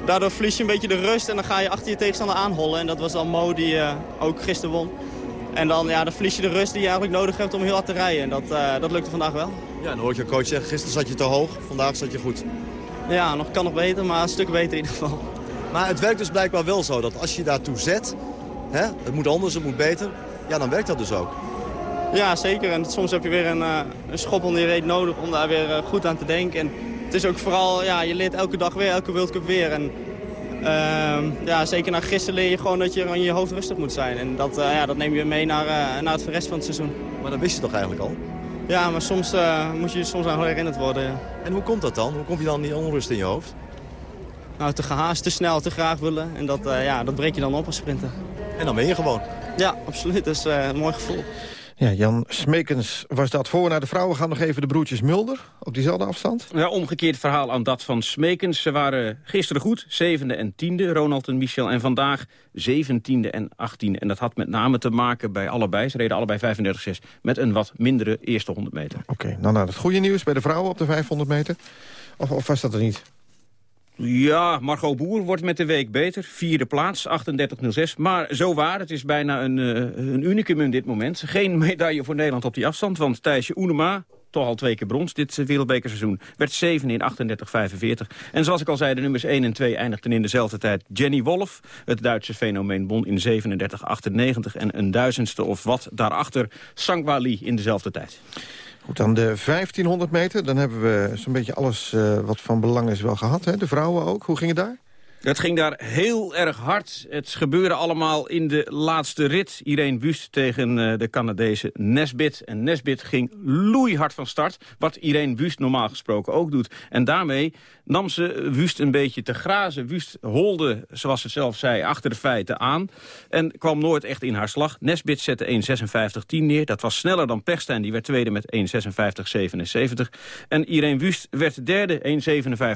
daardoor verlies je een beetje de rust en dan ga je achter je tegenstander aanhollen. En dat was dan Mo die uh, ook gisteren won. En dan, ja, dan verlies je de rust die je eigenlijk nodig hebt om heel hard te rijden. En dat, uh, dat lukte vandaag wel. Ja, dan hoort je coach zeggen, gisteren zat je te hoog, vandaag zat je goed. Ja, nog, kan nog beter, maar een stuk beter in ieder geval. Maar het werkt dus blijkbaar wel zo dat als je daartoe zet, hè, het moet anders, het moet beter, ja, dan werkt dat dus ook. Ja, zeker. En soms heb je weer een, uh, een schop onder je reet nodig om daar weer uh, goed aan te denken. En het is ook vooral, ja, je leert elke dag weer, elke World Cup weer. En uh, ja, zeker na gisteren leer je gewoon dat je aan je hoofd rustig moet zijn. En dat, uh, ja, dat neem je mee naar, naar het rest van het seizoen. Maar dat wist je toch eigenlijk al? Ja, maar soms moet je soms aan herinnerd worden. Ja. En hoe komt dat dan? Hoe kom je dan die onrust in je hoofd? Nou, te gehaast, te snel, te graag willen. En dat, ja, dat breek je dan op als sprinter. En dan ben je gewoon? Ja, absoluut. Dat is een mooi gevoel. Ja, Jan Smekens was dat voor. Naar de vrouwen gaan nog even de broertjes Mulder op diezelfde afstand. Ja, omgekeerd verhaal aan dat van Smekens. Ze waren gisteren goed, zevende en tiende, Ronald en Michel. En vandaag zeventiende en achttiende. En dat had met name te maken bij allebei. Ze reden allebei 35-6 met een wat mindere eerste 100 meter. Oké, dan naar het goede nieuws bij de vrouwen op de 500 meter. Of, of was dat er niet? Ja, Margot Boer wordt met de week beter. Vierde plaats, 38.06. Maar zo waar, het is bijna een, uh, een unicum in dit moment. Geen medaille voor Nederland op die afstand. Want Thijsje Oenema, toch al twee keer brons dit uh, wereldbekerseizoen... werd 7 in 38.45. En zoals ik al zei, de nummers 1 en 2 eindigden in dezelfde tijd. Jenny Wolf, het Duitse fenomeen, won in 37.98. En een duizendste of wat daarachter Sangwa Lee in dezelfde tijd. Goed, dan de 1500 meter. Dan hebben we zo'n beetje alles uh, wat van belang is wel gehad. Hè? De vrouwen ook. Hoe ging het daar? Het ging daar heel erg hard. Het gebeurde allemaal in de laatste rit. Irene Wust tegen uh, de Canadese Nesbit. En Nesbit ging loeihard van start. Wat Irene Wust normaal gesproken ook doet. En daarmee nam ze Wust een beetje te grazen. Wust holde, zoals ze zelf zei, achter de feiten aan. En kwam nooit echt in haar slag. Nesbit zette 1.56.10 neer. Dat was sneller dan Pechstein. Die werd tweede met 1.56.77. En Irene Wust werd derde,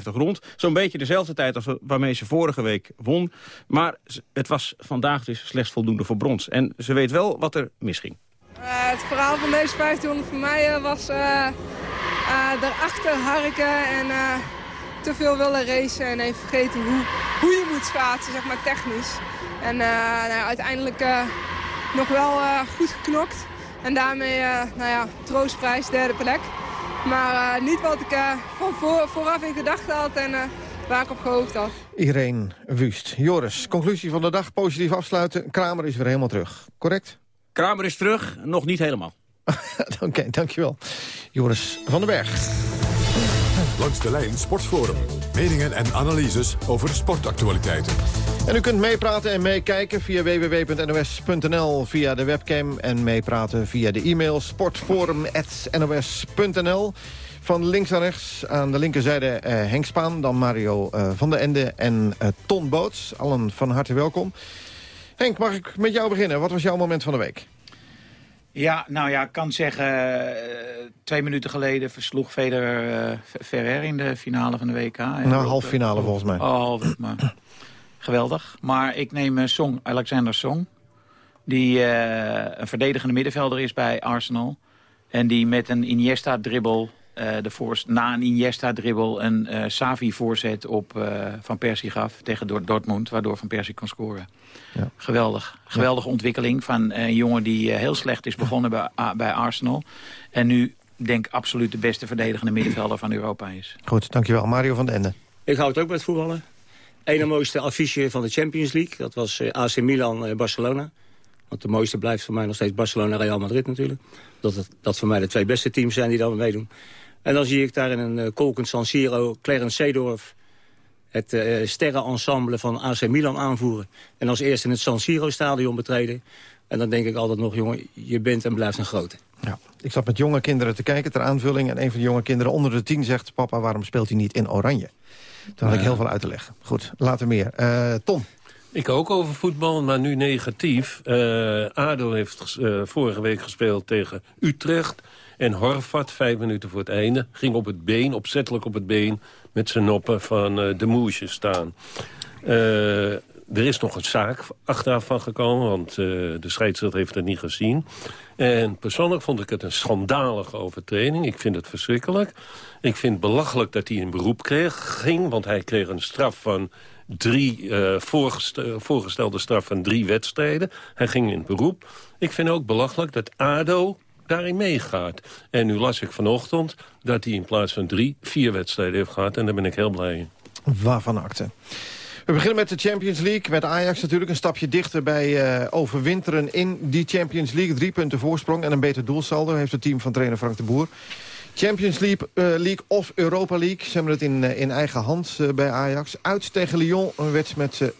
1.57 rond. Zo'n beetje dezelfde tijd als waarmee ze vorige week won. Maar het was vandaag dus slechts voldoende voor brons. En ze weet wel wat er misging. Uh, het verhaal van deze 1500 voor mij was uh, daarachter harken en te veel willen racen. En even vergeten hoe, hoe je moet schaatsen, zeg maar technisch. En nou, uiteindelijk nog wel goed geknokt. En daarmee, nou ja, troostprijs, derde plek. Maar niet wat ik van voor, vooraf in gedachten had en waar ik op gehoopt had. Irene Wust. Joris, conclusie van de dag, positief afsluiten. Kramer is weer helemaal terug, correct? Kramer is terug, nog niet helemaal. Oké, okay, dankjewel. Joris van den Berg. Langs de lijn Sportforum. Meningen en analyses over sportactualiteiten. En u kunt meepraten en meekijken via www.nos.nl, via de webcam... en meepraten via de e-mail sportforum.nos.nl. Van links naar rechts, aan de linkerzijde uh, Henk Spaan... dan Mario uh, van der Ende en uh, Ton Boots. Allen van harte welkom. Henk, mag ik met jou beginnen? Wat was jouw moment van de week? Ja, nou ja, ik kan zeggen... twee minuten geleden versloeg Federer Ferrer in de finale van de WK. Nou, half finale volgens mij. Oh, half, maar geweldig. Maar ik neem Song, Alexander Song... die een verdedigende middenvelder is bij Arsenal... en die met een Iniesta-dribbel uh, de voorst, na een Iniesta-dribbel een uh, Savi-voorzet op uh, Van Persie gaf tegen Dortmund, waardoor Van Persie kon scoren. Ja. Geweldig. Geweldige ja. ontwikkeling van een jongen die heel slecht is begonnen bij, bij Arsenal. En nu, denk ik, absoluut de beste verdedigende middenvelder van Europa is. Goed, dankjewel. Mario van den Ende. Ik hou het ook met voetballen. Eén mooiste affiche van de Champions League. Dat was AC Milan-Barcelona. Want de mooiste blijft voor mij nog steeds Barcelona-Real Madrid natuurlijk. Dat, het, dat voor mij de twee beste teams zijn die dan meedoen. En dan zie ik daar in een uh, kolkend San Siro Clarence Seedorf... het uh, sterrenensemble van AC Milan aanvoeren. En als eerste in het San Siro-stadion betreden. En dan denk ik altijd nog, jongen, je bent en blijft een grote. Ja. Ik zat met jonge kinderen te kijken ter aanvulling... en een van de jonge kinderen onder de tien zegt... papa, waarom speelt hij niet in oranje? Toen had ik heel veel uit te leggen. Goed, later meer. Uh, Tom. Ik ook over voetbal, maar nu negatief. Uh, ADO heeft uh, vorige week gespeeld tegen Utrecht. En Horvat, vijf minuten voor het einde, ging op het been, opzettelijk op het been... met zijn noppen van uh, de moesjes staan. Uh, er is nog een zaak achteraf van gekomen, want uh, de scheidsrechter heeft het niet gezien. En persoonlijk vond ik het een schandalige overtreding. Ik vind het verschrikkelijk. Ik vind het belachelijk dat hij een beroep kreeg, ging, want hij kreeg een straf van drie uh, voorgestelde straf van drie wedstrijden. Hij ging in beroep. Ik vind ook belachelijk dat ADO daarin meegaat. En nu las ik vanochtend dat hij in plaats van drie, vier wedstrijden heeft gehad. En daar ben ik heel blij in. Waarvan akte. We beginnen met de Champions League. Met Ajax natuurlijk een stapje dichter bij uh, overwinteren in die Champions League. Drie punten voorsprong en een beter doelsaldo heeft het team van trainer Frank de Boer. Champions League, uh, League of Europa League. Ze hebben het in, uh, in eigen hand bij Ajax. Uit tegen Lyon werd met 0-0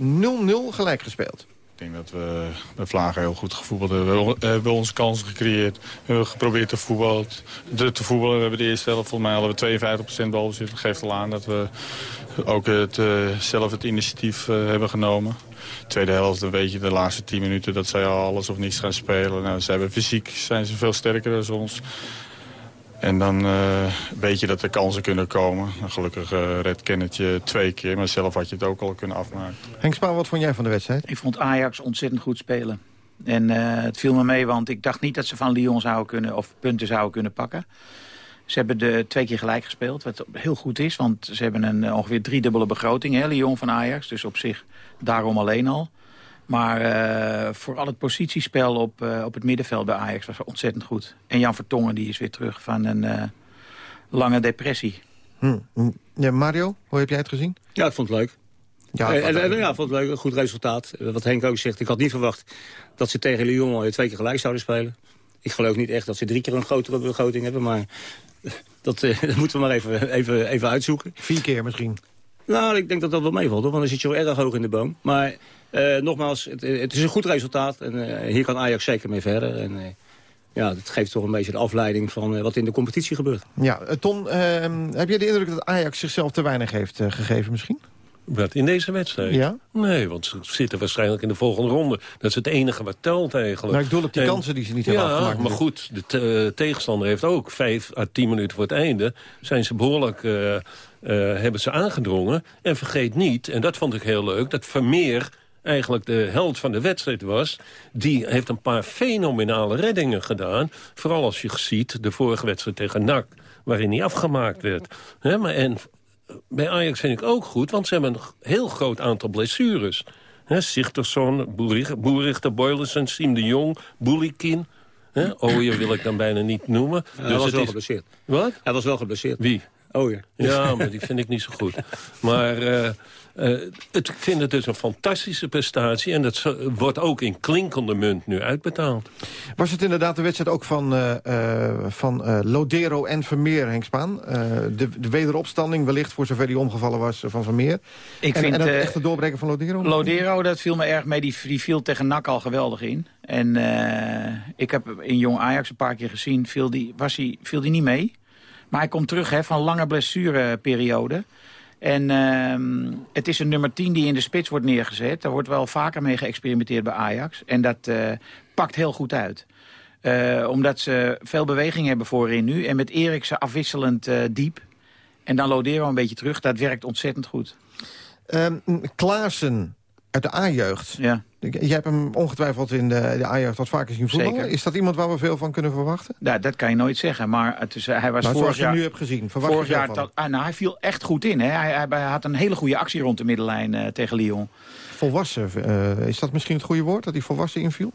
gelijk gespeeld. Ik denk dat we bij Vlagen heel goed gevoetbald hebben. We hebben onze kansen gecreëerd. We hebben geprobeerd te voetballen. Te, voetballen. We hebben de eerste helft, volgens mij hadden we 52% balbezit. Dat geeft al aan dat we ook het, uh, zelf het initiatief uh, hebben genomen. Tweede helft, dan weet je de laatste 10 minuten dat zij alles of niets gaan spelen. Nou, hebben fysiek zijn ze veel sterker dan ons. En dan uh, weet je dat er kansen kunnen komen. Gelukkig uh, redt Kennetje twee keer, maar zelf had je het ook al kunnen afmaken. Henk Spaan, wat vond jij van de wedstrijd? Ik vond Ajax ontzettend goed spelen. En uh, het viel me mee, want ik dacht niet dat ze van Lyon zouden kunnen, of punten zouden kunnen pakken. Ze hebben de twee keer gelijk gespeeld, wat heel goed is. Want ze hebben een ongeveer driedubbele begroting, hè, Lyon van Ajax. Dus op zich daarom alleen al. Maar uh, vooral het positiespel op, uh, op het middenveld bij Ajax was ontzettend goed. En Jan Vertongen die is weer terug van een uh, lange depressie. Hm. Ja, Mario, hoe heb jij het gezien? Ja, ik vond het leuk. Ja, en, en, ja, ik vond het leuk. Een goed resultaat. Wat Henk ook zegt, ik had niet verwacht dat ze tegen Lyon al twee keer gelijk zouden spelen. Ik geloof niet echt dat ze drie keer een grotere begroting hebben, maar dat, dat moeten we maar even, even, even uitzoeken. Vier keer misschien? Nou, ik denk dat dat wel meevalt, hoor, want dan zit je wel erg hoog in de boom. Maar nogmaals, het, het, is een goed resultaat. En uh, hier kan Ajax zeker mee verder. En, uh, ja, dat geeft toch een beetje de afleiding van wat in de competitie gebeurt. Ja, Ton, ehm, heb jij de indruk dat Ajax zichzelf te weinig heeft gegeven misschien? Wat, in deze wedstrijd? Ja? Nee, want ze zitten waarschijnlijk in de volgende ronde. Dat is het enige wat telt eigenlijk. Maar ik bedoel op die kansen die ze niet hebben ja, afgemaakt. maar goed, de te- eh, tegenstander heeft ook vijf à tien minuten voor het einde... zijn ze behoorlijk, eh, eh, hebben ze aangedrongen. En vergeet niet, en dat vond ik heel leuk... dat Vermeer eigenlijk de held van de wedstrijd was... die heeft een paar fenomenale reddingen gedaan. Vooral als je ziet de vorige wedstrijd tegen NAC... waarin hij afgemaakt werd. Maar en bij Ajax vind ik ook goed, want ze hebben een heel groot aantal blessures. Boerig- Boerichter, Boylensen, Siem de Jong, Boulikin. Hè, Ooyer wil ik dan bijna niet noemen. hij was het wel is- geblesseerd. Wat? Hij was wel geblesseerd. Wie? Oh ja. Ja, maar die vind ik niet zo goed. Maar eh, het, ik vind het dus een fantastische prestatie... en dat wordt ook in klinkende munt nu uitbetaald. Was het inderdaad de wedstrijd ook van, eh, eh, van eh, Lodero en Vermeer, Henk Spaan? Eh, de, de wederopstanding wellicht, voor zover die omgevallen was, eh, van Vermeer. Ik en, vind, en het eh, echte doorbreken van Lodero? Lodero, dat viel me erg mee. Die, die viel tegen NAC al geweldig in. En eh, ik heb in Jong Ajax een paar keer gezien, viel die, was hij, viel die niet mee. Maar hij komt terug hè, van lange blessureperiode. En ehm, het is een nummer 10 die in de spits wordt neergezet. Daar wordt wel vaker mee geëxperimenteerd bij Ajax. En dat eh, pakt heel goed uit. Eh, omdat ze veel beweging hebben voorin nu. En met Eriksen afwisselend eh, diep. En dan Lodero een beetje terug. Dat werkt ontzettend goed. Ehm, Klaassen uit de A-jeugd. Ja. Jij hebt hem ongetwijfeld in de, de A-jeugd wat vaker zien voetballen. Zeker. Is dat iemand waar we veel van kunnen verwachten? Ja, dat kan je nooit zeggen. Maar het is, hij was Nou, vorig jaar... nu hebt gezien, verwacht vorig jaar ta- ah, nou, hij viel echt goed in. Hè? Hij, hij, hij had een hele goede actie rond de middenlijn eh, tegen Lyon. Volwassen, eh, is dat misschien het goede woord? Dat hij volwassen inviel?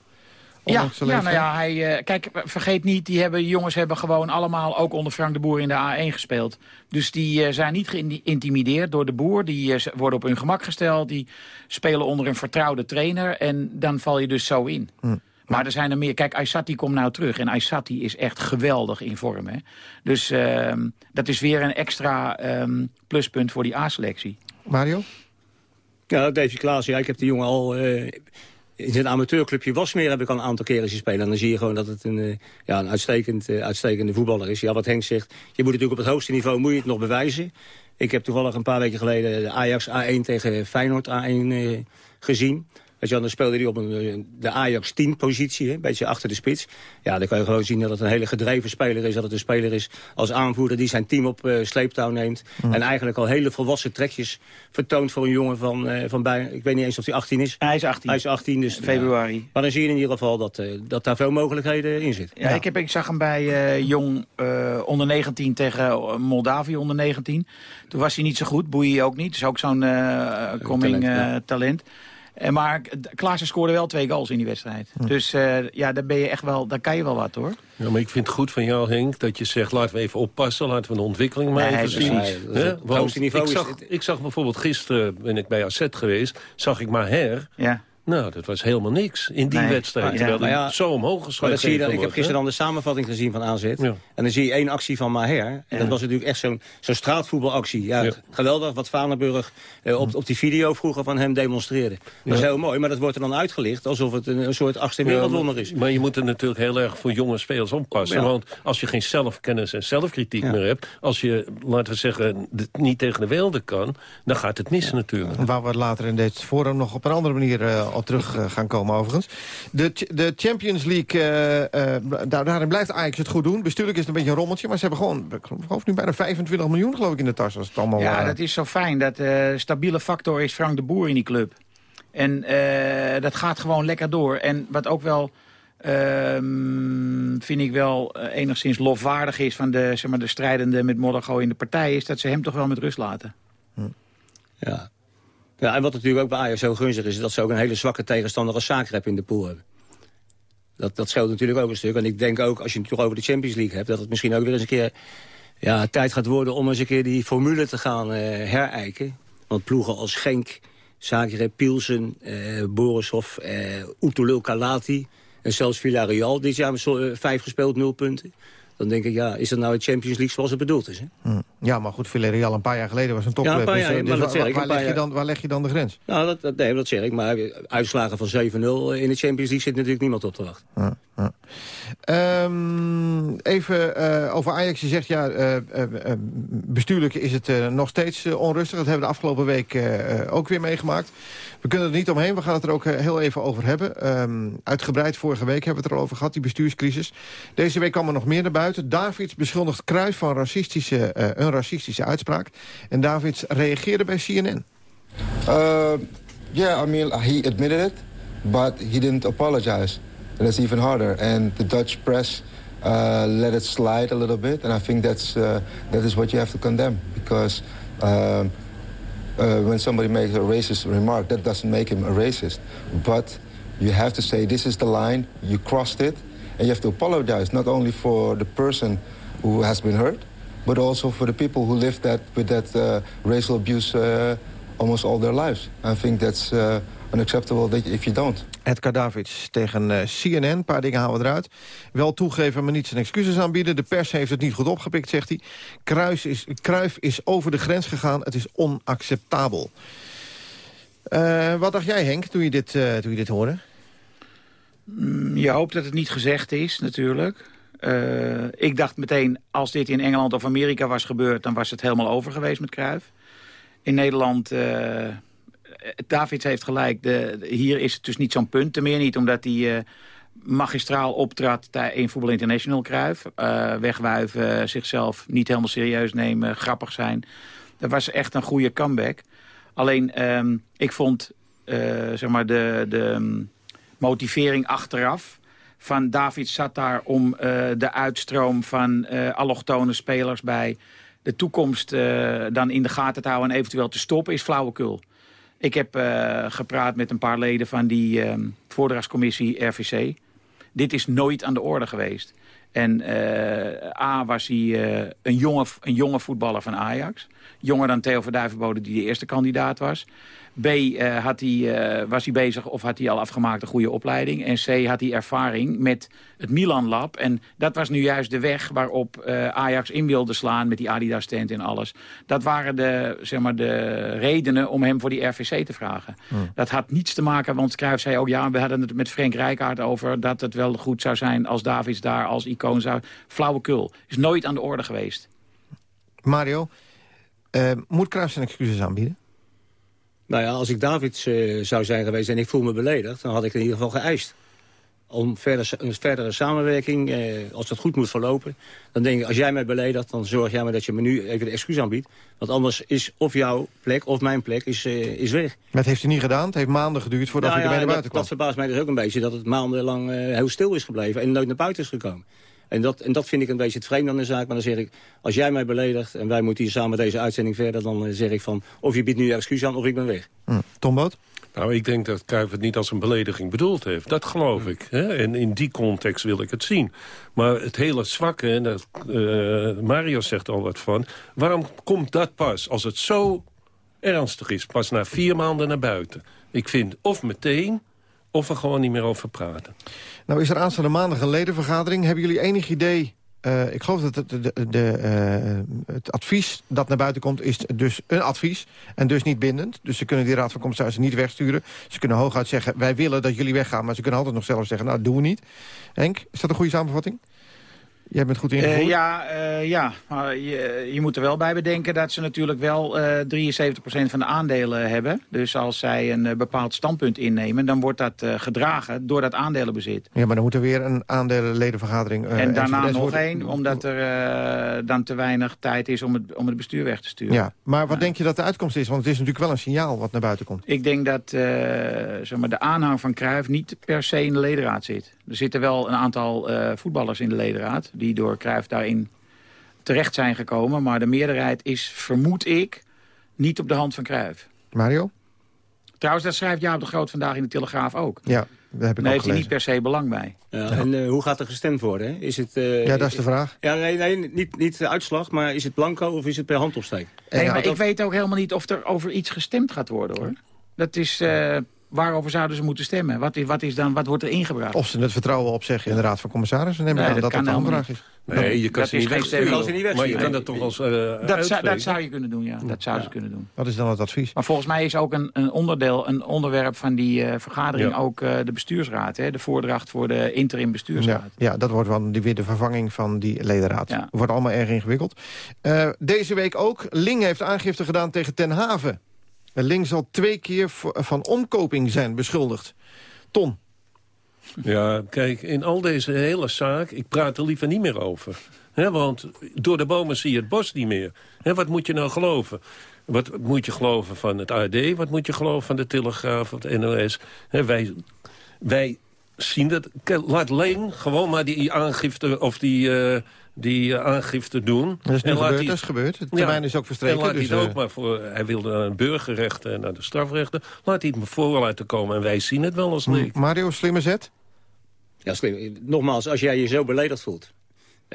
Ja, de ja, nou ja, hij, eh, kijk, vergeet niet, die hebben, jongens hebben gewoon allemaal ook onder Frank de Boer in de A1 gespeeld. Dus die eh, zijn niet geïntimideerd door de Boer. Die eh, worden op hun gemak gesteld. Die spelen onder een vertrouwde trainer. En dan val je dus zo in. Hm. Maar er zijn er meer. Kijk, Aysati komt nou terug. En Aysati is echt geweldig in vorm. Hè? Dus ehm, dat is weer een extra ehm, pluspunt voor die A-selectie. Mario? Ja, Davy Klaas, ja, ik heb die jongen al... in zijn amateurclubje Wasmeer heb ik al een aantal keren zien spelen. En dan zie je gewoon dat het een, eh, ja, een uitstekend, eh, uitstekende voetballer is. Ja, wat Henk zegt, je moet natuurlijk op het hoogste niveau moet je het nog bewijzen. Ik heb toevallig een paar weken geleden de Ajax A1 tegen Feyenoord A1 eh, gezien. Weet je, dan speelde hij op een, eh, de Ajax 10 positie, hè, een beetje achter de spits. Ja, dan kan je gewoon zien dat het een hele gedreven speler is. Dat het een speler is als aanvoerder die zijn team op eh, sleeptouw neemt. En eigenlijk al hele volwassen trekjes vertoont voor een jongen van, eh, van bij, ik weet niet eens of hij 18 is. Hij is 18. Hij is 18, dus Februari. maar dan zie je in ieder geval dat, dat daar veel mogelijkheden in zitten. Ja, Ik, heb, ik zag hem bij Jong onder 19 tegen Moldavië onder 19. Toen was hij niet zo goed, Boeie ook niet. Dus ook zo'n coming talent, maar Klaassen scoorde wel twee goals in die wedstrijd. Dus eh, ja, daar ben je echt wel, daar kan je wel wat hoor. Ja, maar ik vind het goed van jou, Henk, dat je zegt... laten we even oppassen, laten we de ontwikkeling maar Nee, even zien. precies. Nee, is Want ik, is zag, het- ik zag bijvoorbeeld gisteren, ben ik bij AZ geweest... zag ik Maher. Ja. Nou, dat was helemaal niks in die Nee. wedstrijd. Maar- terwijl maar hij ja, zo omhoog dat zie je dan, ik heb gisteren dan de samenvatting gezien van AZ. Ja. En dan zie je één actie van Maher. En Ja. dat was natuurlijk echt zo'n zo'n straatvoetbalactie. Ja, Ja. Geweldig wat Vaneburg eh, op, op die video vroeger van hem demonstreerde. Dat is Ja. heel mooi, maar dat wordt er dan uitgelicht... alsof het een, een soort achtste wereldwonder is. Ja, maar je moet er natuurlijk heel erg voor jonge spelers oppassen. Ja. Want als je geen zelfkennis en zelfkritiek Ja. meer hebt... als je, laten we zeggen, dit niet tegen de wilde kan... dan gaat het mis natuurlijk. Waar we later in dit forum nog op een andere manier eh, op terug eh, gaan komen overigens. De, de Champions League, eh, eh, daar, daarin blijft Ajax het goed doen. Bestuurlijk is het een beetje een rommeltje. Maar ze hebben gewoon, ik geloof nu bijna 25 miljoen geloof ik in de tas. Als het allemaal, Ja, dat is zo fijn. Dat eh, stabiele factor is Frank de Boer in die club. En eh, dat gaat gewoon lekker door. En wat ook wel, ehm, vind ik wel enigszins lofwaardig is... van de, zeg maar, de strijdende met modder in de partij... is dat ze hem toch wel met rust laten. Ja. Ja, en wat natuurlijk ook bij Ajax zo gunstig is... is dat ze ook een hele zwakke tegenstander als Zagreb in de pool hebben. Dat, dat scheelt natuurlijk ook een stuk. En ik denk ook, als je het toch over de Champions League hebt... dat het misschien ook weer eens een keer ja, tijd gaat worden... om eens een keer die formule te gaan eh herijken. Want ploegen als Genk, Zagreb, Pielsen, eh, Borisov, Utulul Kalati... en zelfs Villarreal dit jaar vijf gespeeld, nul punten. Dan denk ik, ja, is dat nou de Champions League zoals het bedoeld is? Hè? hm. Ja, maar goed, Villarreal een paar jaar geleden was een topclub. Ja, een paar dus, jaar, eh, maar dus dat zeg waar, ik, waar leg je dan, waar leg je dan de grens? Nou, dat, dat, nee, dat zeg ik. Maar uitslagen van 7-0 in de Champions League zit natuurlijk niemand op te wachten. Um, even uh, over Ajax. Je zegt, ja, uh, uh, bestuurlijk is het nog steeds onrustig. Dat hebben we de afgelopen week ook weer meegemaakt. We kunnen er niet omheen. We gaan het er ook heel even over hebben. Um, uitgebreid vorige week hebben we het erover gehad, die bestuurscrisis. Deze week kwam er nog meer naar buiten. Davids beschuldigt Kruis van racistische, een racistische uitspraak. En Davids reageerde bij CNN. yeah, I mean, he admitted it, but he didn't apologize. and it's even harder. And the Dutch press uh, let it slide a little bit, and I think that's uh, that is what you have to condemn because. Uh, when somebody makes a racist remark, that doesn't make him a racist. But you have to say, this is the line, you crossed it, and you have to apologize, not only for the person who has been hurt, but also for the people who lived that, with that uh, racial abuse uh, almost all their lives. I think that's uh, unacceptable if you don't. Edgar Davids tegen uh, CNN. Een paar dingen halen we eruit. Wel toegeven, maar niet zijn excuses aanbieden. De pers heeft het niet goed opgepikt, zegt hij. Kruis is, Kruif is over de grens gegaan. Het is onacceptabel. Uh, wat dacht jij, Henk, toen je dit, uh, toen je dit hoorde? Mm, je hoopt dat het niet gezegd is, natuurlijk. ik dacht meteen, als dit in Engeland of Amerika was gebeurd... dan was het helemaal over geweest met Kruif. In Nederland eh, Davids heeft gelijk. De, hier is het dus niet zo'n punt. Ten meer niet omdat hij uh, magistraal optrad in Voetbal International Kruif. Uh, wegwuiven, zichzelf niet helemaal serieus nemen, grappig zijn. Dat was echt een goede comeback. Alleen, um, ik vond zeg maar de, de um, motivering achteraf van David zat daar om de uitstroom van allochtone spelers bij de toekomst dan in de gaten te houden en eventueel te stoppen, is flauwekul. Ik heb uh, gepraat met een paar leden van die uh, voordrachtscommissie RVC. Dit is nooit aan de orde geweest. En uh, A was hij een, jonge, een jonge voetballer van Ajax. Jonger dan Theo Verduivenbode die de eerste kandidaat was. B, uh, had hij, uh, was hij bezig of had hij al afgemaakt een goede opleiding. En C, had hij ervaring met het Milan Lab. En dat was nu juist de weg waarop uh, Ajax in wilde slaan met die Adidas tent en alles. Dat waren de, zeg maar, de redenen om hem voor die RVC te vragen. Hmm. Dat had niets te maken, want Cruijff zei ook... ja, we hadden het met Frank Rijkaard over dat het wel goed zou zijn... als Davids daar als icoon zou... Flauwekul. Is nooit aan de orde geweest. Mario, moet Cruijff zijn excuses aanbieden? Nou ja, als ik Davids uh, zou zijn geweest en ik voel me beledigd... dan had ik in ieder geval geëist. Om verder, een verdere samenwerking, eh, als dat goed moet verlopen... dan denk ik, als jij mij beledigt, dan zorg jij maar dat je me nu even de excuus aanbiedt. Want anders is of jouw plek of mijn plek is, uh, is weg. Maar dat heeft hij niet gedaan? Het heeft maanden geduurd voordat nou, hij ermee naar buiten dat, kwam. Dat verbaast mij dus ook een beetje, dat het maandenlang heel stil is gebleven... en nooit naar buiten is gekomen. En dat, en dat vind ik een beetje het vreemde aan de zaak. Maar dan zeg ik, als jij mij beledigt en wij moeten hier samen deze uitzending verder... dan zeg ik van, of je biedt nu excuus aan of ik ben weg. Hm. Tom Boot? Nou, ik denk dat Cruijff het niet als een belediging bedoeld heeft. Dat geloof ik. Hè? En in die context wil ik het zien. Maar het hele zwakke, en dat, uh, Mario zegt al wat van... waarom komt dat pas, als het zo ernstig is... pas na vier maanden naar buiten? Ik vind of meteen of er gewoon niet meer over praten. Nou is er aanstaande maandag een ledenvergadering. Hebben jullie enig idee... Uh, ik geloof dat het, de, de, uh, het advies dat naar buiten komt is dus een advies en dus niet bindend. Dus ze kunnen die raad van commissarissen niet wegsturen. Ze kunnen hooguit zeggen, wij willen dat jullie weggaan... maar ze kunnen altijd nog zelf zeggen, nou, doen we niet. Henk, is dat een goede samenvatting? Jij bent goed ingevoerd? Uh, ja, uh, ja, maar je, je, moet er wel bij bedenken dat ze natuurlijk wel uh, 73% van de aandelen hebben. Dus als zij een bepaald standpunt innemen, dan wordt dat gedragen door dat aandelenbezit. Ja, maar dan moet er weer een aandelenledenvergadering... en daarna nog één, omdat er dan te weinig tijd is om het, om het bestuur weg te sturen. Ja, maar wat denk je dat de uitkomst is? Want het is natuurlijk wel een signaal wat naar buiten komt. Ik denk dat zeg maar, de aanhang van Cruijff niet per se in de ledenraad zit. Er zitten wel een aantal voetballers in de ledenraad die door Cruijff daarin terecht zijn gekomen. Maar de meerderheid is, vermoed ik, niet op de hand van Cruijff. Mario? Trouwens, dat schrijft Jaap de Groot vandaag in de Telegraaf ook. Ja, daar heb ik Daar heeft hij niet per se belang bij. Ja, en uh, hoe gaat er gestemd worden? Is het, uh, ja, dat is de vraag. Ja, nee, nee niet, niet de uitslag, maar is het blanco of is het per handopsteek? Nee, maar ik weet ook helemaal niet of er over iets gestemd gaat worden, hoor. Dat is... Uh, waarover zouden ze moeten stemmen? Wat, is, wat, is dan, wat wordt er ingebracht? Of ze het vertrouwen opzeggen in de Raad van Commissarissen. Neem ik Nee, aan dat dat de helemaal aanvraag is. Nee, je kan Dat ze is niet geen wegsturen. stemming. Maar je kan dat toch als uh, dat, zou, dat zou je kunnen doen, ja. Dat zouden ze kunnen doen. Wat is dan het advies? Maar volgens mij is ook een, een onderdeel, een onderwerp van die eh, vergadering... Ja. ook eh, de bestuursraad, hè, de voordracht voor de interim bestuursraad. Ja, ja, dat wordt dan die- weer de vervanging van die ledenraad. Wordt allemaal erg ingewikkeld. Eh, deze week ook. Ling heeft aangifte gedaan tegen Ten Haven. Ling zal twee keer van omkoping zijn beschuldigd. Ton. Ja, kijk, in al deze hele zaak, ik praat er liever niet meer over. Want door de bomen zie je het bos niet meer. Wat moet je nou geloven? Wat moet je geloven van het AD? Wat moet je geloven van de Telegraaf of de NOS? Hè, wij, wij zien dat... Laat Leen gewoon maar die aangifte of die... eh, die eh, aangifte doen. Dat is nu En laat gebeurd, die- dat is gebeurd. De termijn is ook verstreken, En laat dus, hij het ook eh, maar voor... Hij wilde burgerrechten en naar de strafrechten. Laat hij het maar voor laten komen. En wij zien het wel als leek. Mario, slimme zet? Ja, slim. Nogmaals, als jij je zo beledigd voelt...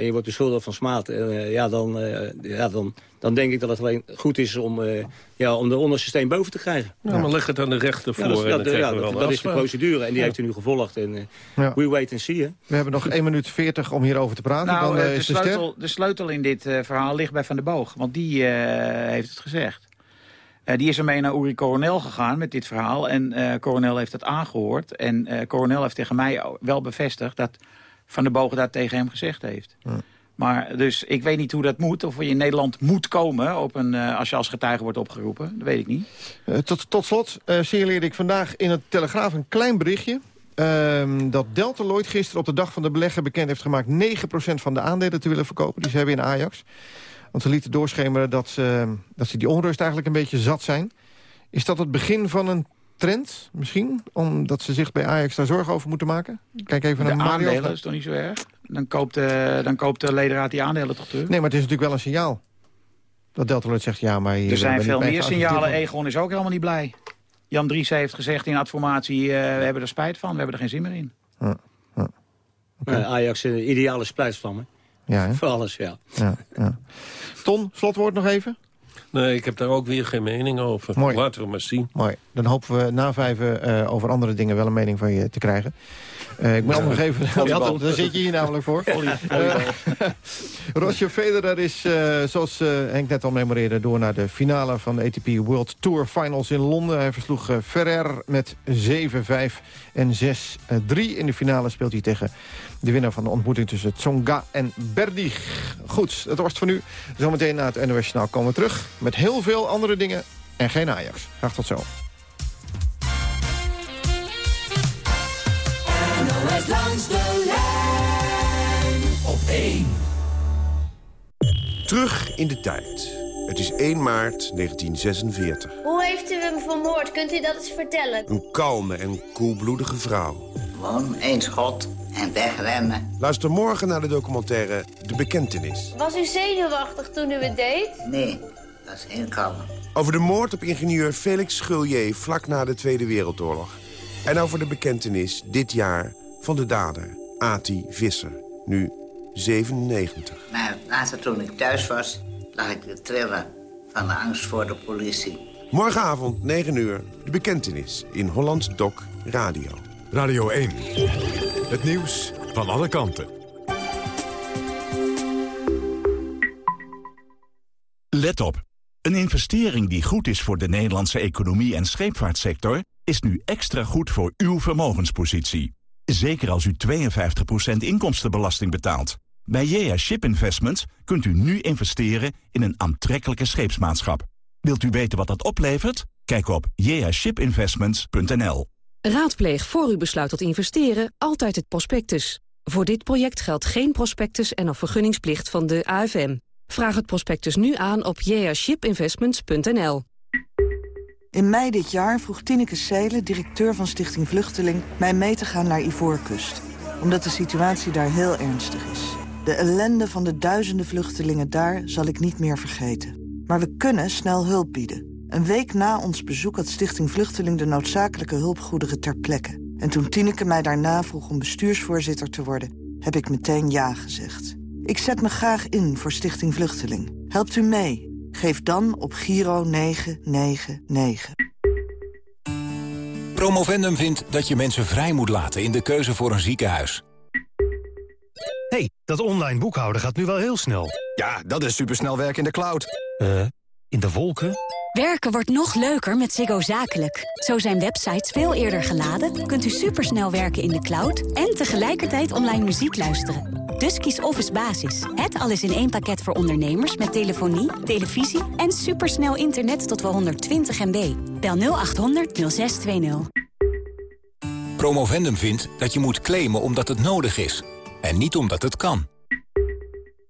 en je wordt beschuldigd van smaad... eh, ja, dan, eh, ja, dan, dan denk ik dat het alleen goed is om, eh, ja, om de onderste steen boven te krijgen. Ja, maar leg het aan de rechter voor. Ja, dat, en dat, ja, is de procedure en die Ja. heeft u nu gevolgd. En, eh, Ja. We wait and see, hè? We hebben nog 1 minuut 40 om hierover te praten. Nou, dan de, is de ster. sleutel, de sleutel in dit eh, verhaal ligt bij Van der Boog. Want die eh, heeft het gezegd. Eh, die is ermee naar Uri Coronel gegaan met dit verhaal. En eh Coronel heeft het aangehoord. En eh Coronel heeft tegen mij wel bevestigd... dat Van der Boog dat tegen hem gezegd heeft. Maar dus ik weet niet hoe dat moet. Of je in Nederland moet komen op een, eh, als je als getuige wordt opgeroepen. Dat weet ik niet. Eh, tot, tot slot eh signaleerde ik vandaag in het Telegraaf een klein berichtje... ehm, dat Deltaloid gisteren op de dag van de belegger bekend heeft gemaakt... 9% van de aandelen te willen verkopen die ze hebben in Ajax. Want ze lieten doorschemeren dat ze, dat ze die onrust eigenlijk een beetje zat zijn. Is dat het begin van een trend misschien? Omdat ze zich bij Ajax daar zorgen over moeten maken? Kijk even de naar Mario. aandelen is toch niet zo erg? Dan koopt, de, dan koopt de ledenraad die aandelen toch terug? Nee, maar het is natuurlijk wel een signaal. Dat Deltaloid zegt, ja, maar... hier Er zijn veel meer signalen. Egon is ook helemaal niet blij. Jan Dries heeft gezegd in adformatie... eh, we hebben er spijt van, we hebben er geen zin meer in. Ja, Ajax, een ideale splijtsvlam, hè? Ja, hè? Voor alles, ja. Ja, ja. Ton, slotwoord nog even? Nee, ik heb daar ook weer geen mening over. Mooi. Laten we maar zien. Mooi. Dan hopen we na vijven eh, over andere dingen wel een mening van je te krijgen. Eh, ik meld nog even... Volleybal. Daar zit je hier namelijk voor. Eh, Roger Federer is, eh, zoals eh, Henk net al memoreerde... door naar de finale van de ATP World Tour Finals in Londen. Hij versloeg Ferrer met 7-5 en 6-3. In de finale speelt hij tegen de winnaar van de ontmoeting... tussen Tsonga en Berdig. Goed, dat was het voor nu. Zometeen na het NOS Journaal komen we terug... met heel veel andere dingen en geen Ajax. Graag tot zo. NOS langs de lijn op 1. Terug in de tijd. Het is 1 maart 1946. Hoe heeft u hem vermoord? Kunt u dat eens vertellen? Een kalme en koelbloedige vrouw. Gewoon één schot en wegrennen. Luister morgen naar de documentaire De Bekentenis. Was u zenuwachtig toen u het deed? Nee, dat is heel kalm. Over de moord op ingenieur Felix Schulje vlak na de Tweede Wereldoorlog. En over de bekentenis dit jaar van de dader, Ati Visser. Nu 97. Maar later toen ik thuis was, lag ik te trillen van de angst voor de politie. Morgenavond 9 uur, de bekentenis in Hollands Doc Radio. Radio 1. Het nieuws van alle kanten. Let op. Een investering die goed is voor de Nederlandse economie en scheepvaartsector... is nu extra goed voor uw vermogenspositie. Zeker als u 52% inkomstenbelasting betaalt. Bij JA Ship Investments kunt u nu investeren in een aantrekkelijke scheepsmaatschap. Wilt u weten wat dat oplevert? Kijk op jashipinvestments.nl. Raadpleeg voor u besluit tot investeren altijd het prospectus. Voor dit project geldt geen prospectus en of vergunningsplicht van de AFM. Vraag het prospectus nu aan op jashipinvestments.nl. In mei dit jaar vroeg Tineke Seelen, directeur van Stichting Vluchteling... mij mee te gaan naar Ivoorkust. Omdat de situatie daar heel ernstig is. De ellende van de duizenden vluchtelingen daar zal ik niet meer vergeten. Maar we kunnen snel hulp bieden. Een week na ons bezoek had Stichting Vluchteling de noodzakelijke hulpgoederen ter plekke. En toen Tineke mij daarna vroeg om bestuursvoorzitter te worden... heb ik meteen ja gezegd. Ik zet me graag in voor Stichting Vluchteling. Helpt u mee? Geef dan op Giro 999. Promovendum vindt dat je mensen vrij moet laten in de keuze voor een ziekenhuis. hey, dat online boekhouden gaat nu wel heel snel. Ja, dat is supersnel werken in de cloud. Eh, in de wolken? Werken wordt nog leuker met Ziggo Zakelijk. Zo zijn websites veel eerder geladen, kunt u supersnel werken in de cloud... en tegelijkertijd online muziek luisteren. Dus kies Office Basis. Het alles in één pakket voor ondernemers met telefonie, televisie... en supersnel internet tot wel 120 MB. Bel 0800 0620. Promovendum vindt dat je moet claimen omdat het nodig is. En niet omdat het kan.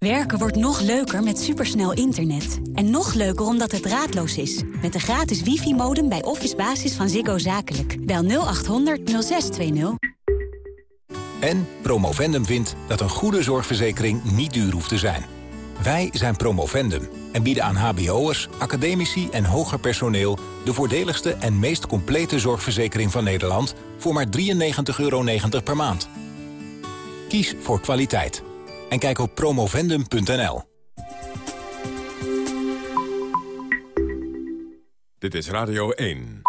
Werken wordt nog leuker met supersnel internet. En nog leuker omdat het draadloos is. Met de gratis wifi-modem bij Office Basis van Ziggo Zakelijk. Bel 0800 0620. En Promovendum vindt dat een goede zorgverzekering niet duur hoeft te zijn. Wij zijn Promovendum en bieden aan hbo'ers, academici en hoger personeel... de voordeligste en meest complete zorgverzekering van Nederland... voor maar 93,90 euro per maand. Kies voor kwaliteit. En kijk op promovendum.nl. Dit is Radio 1.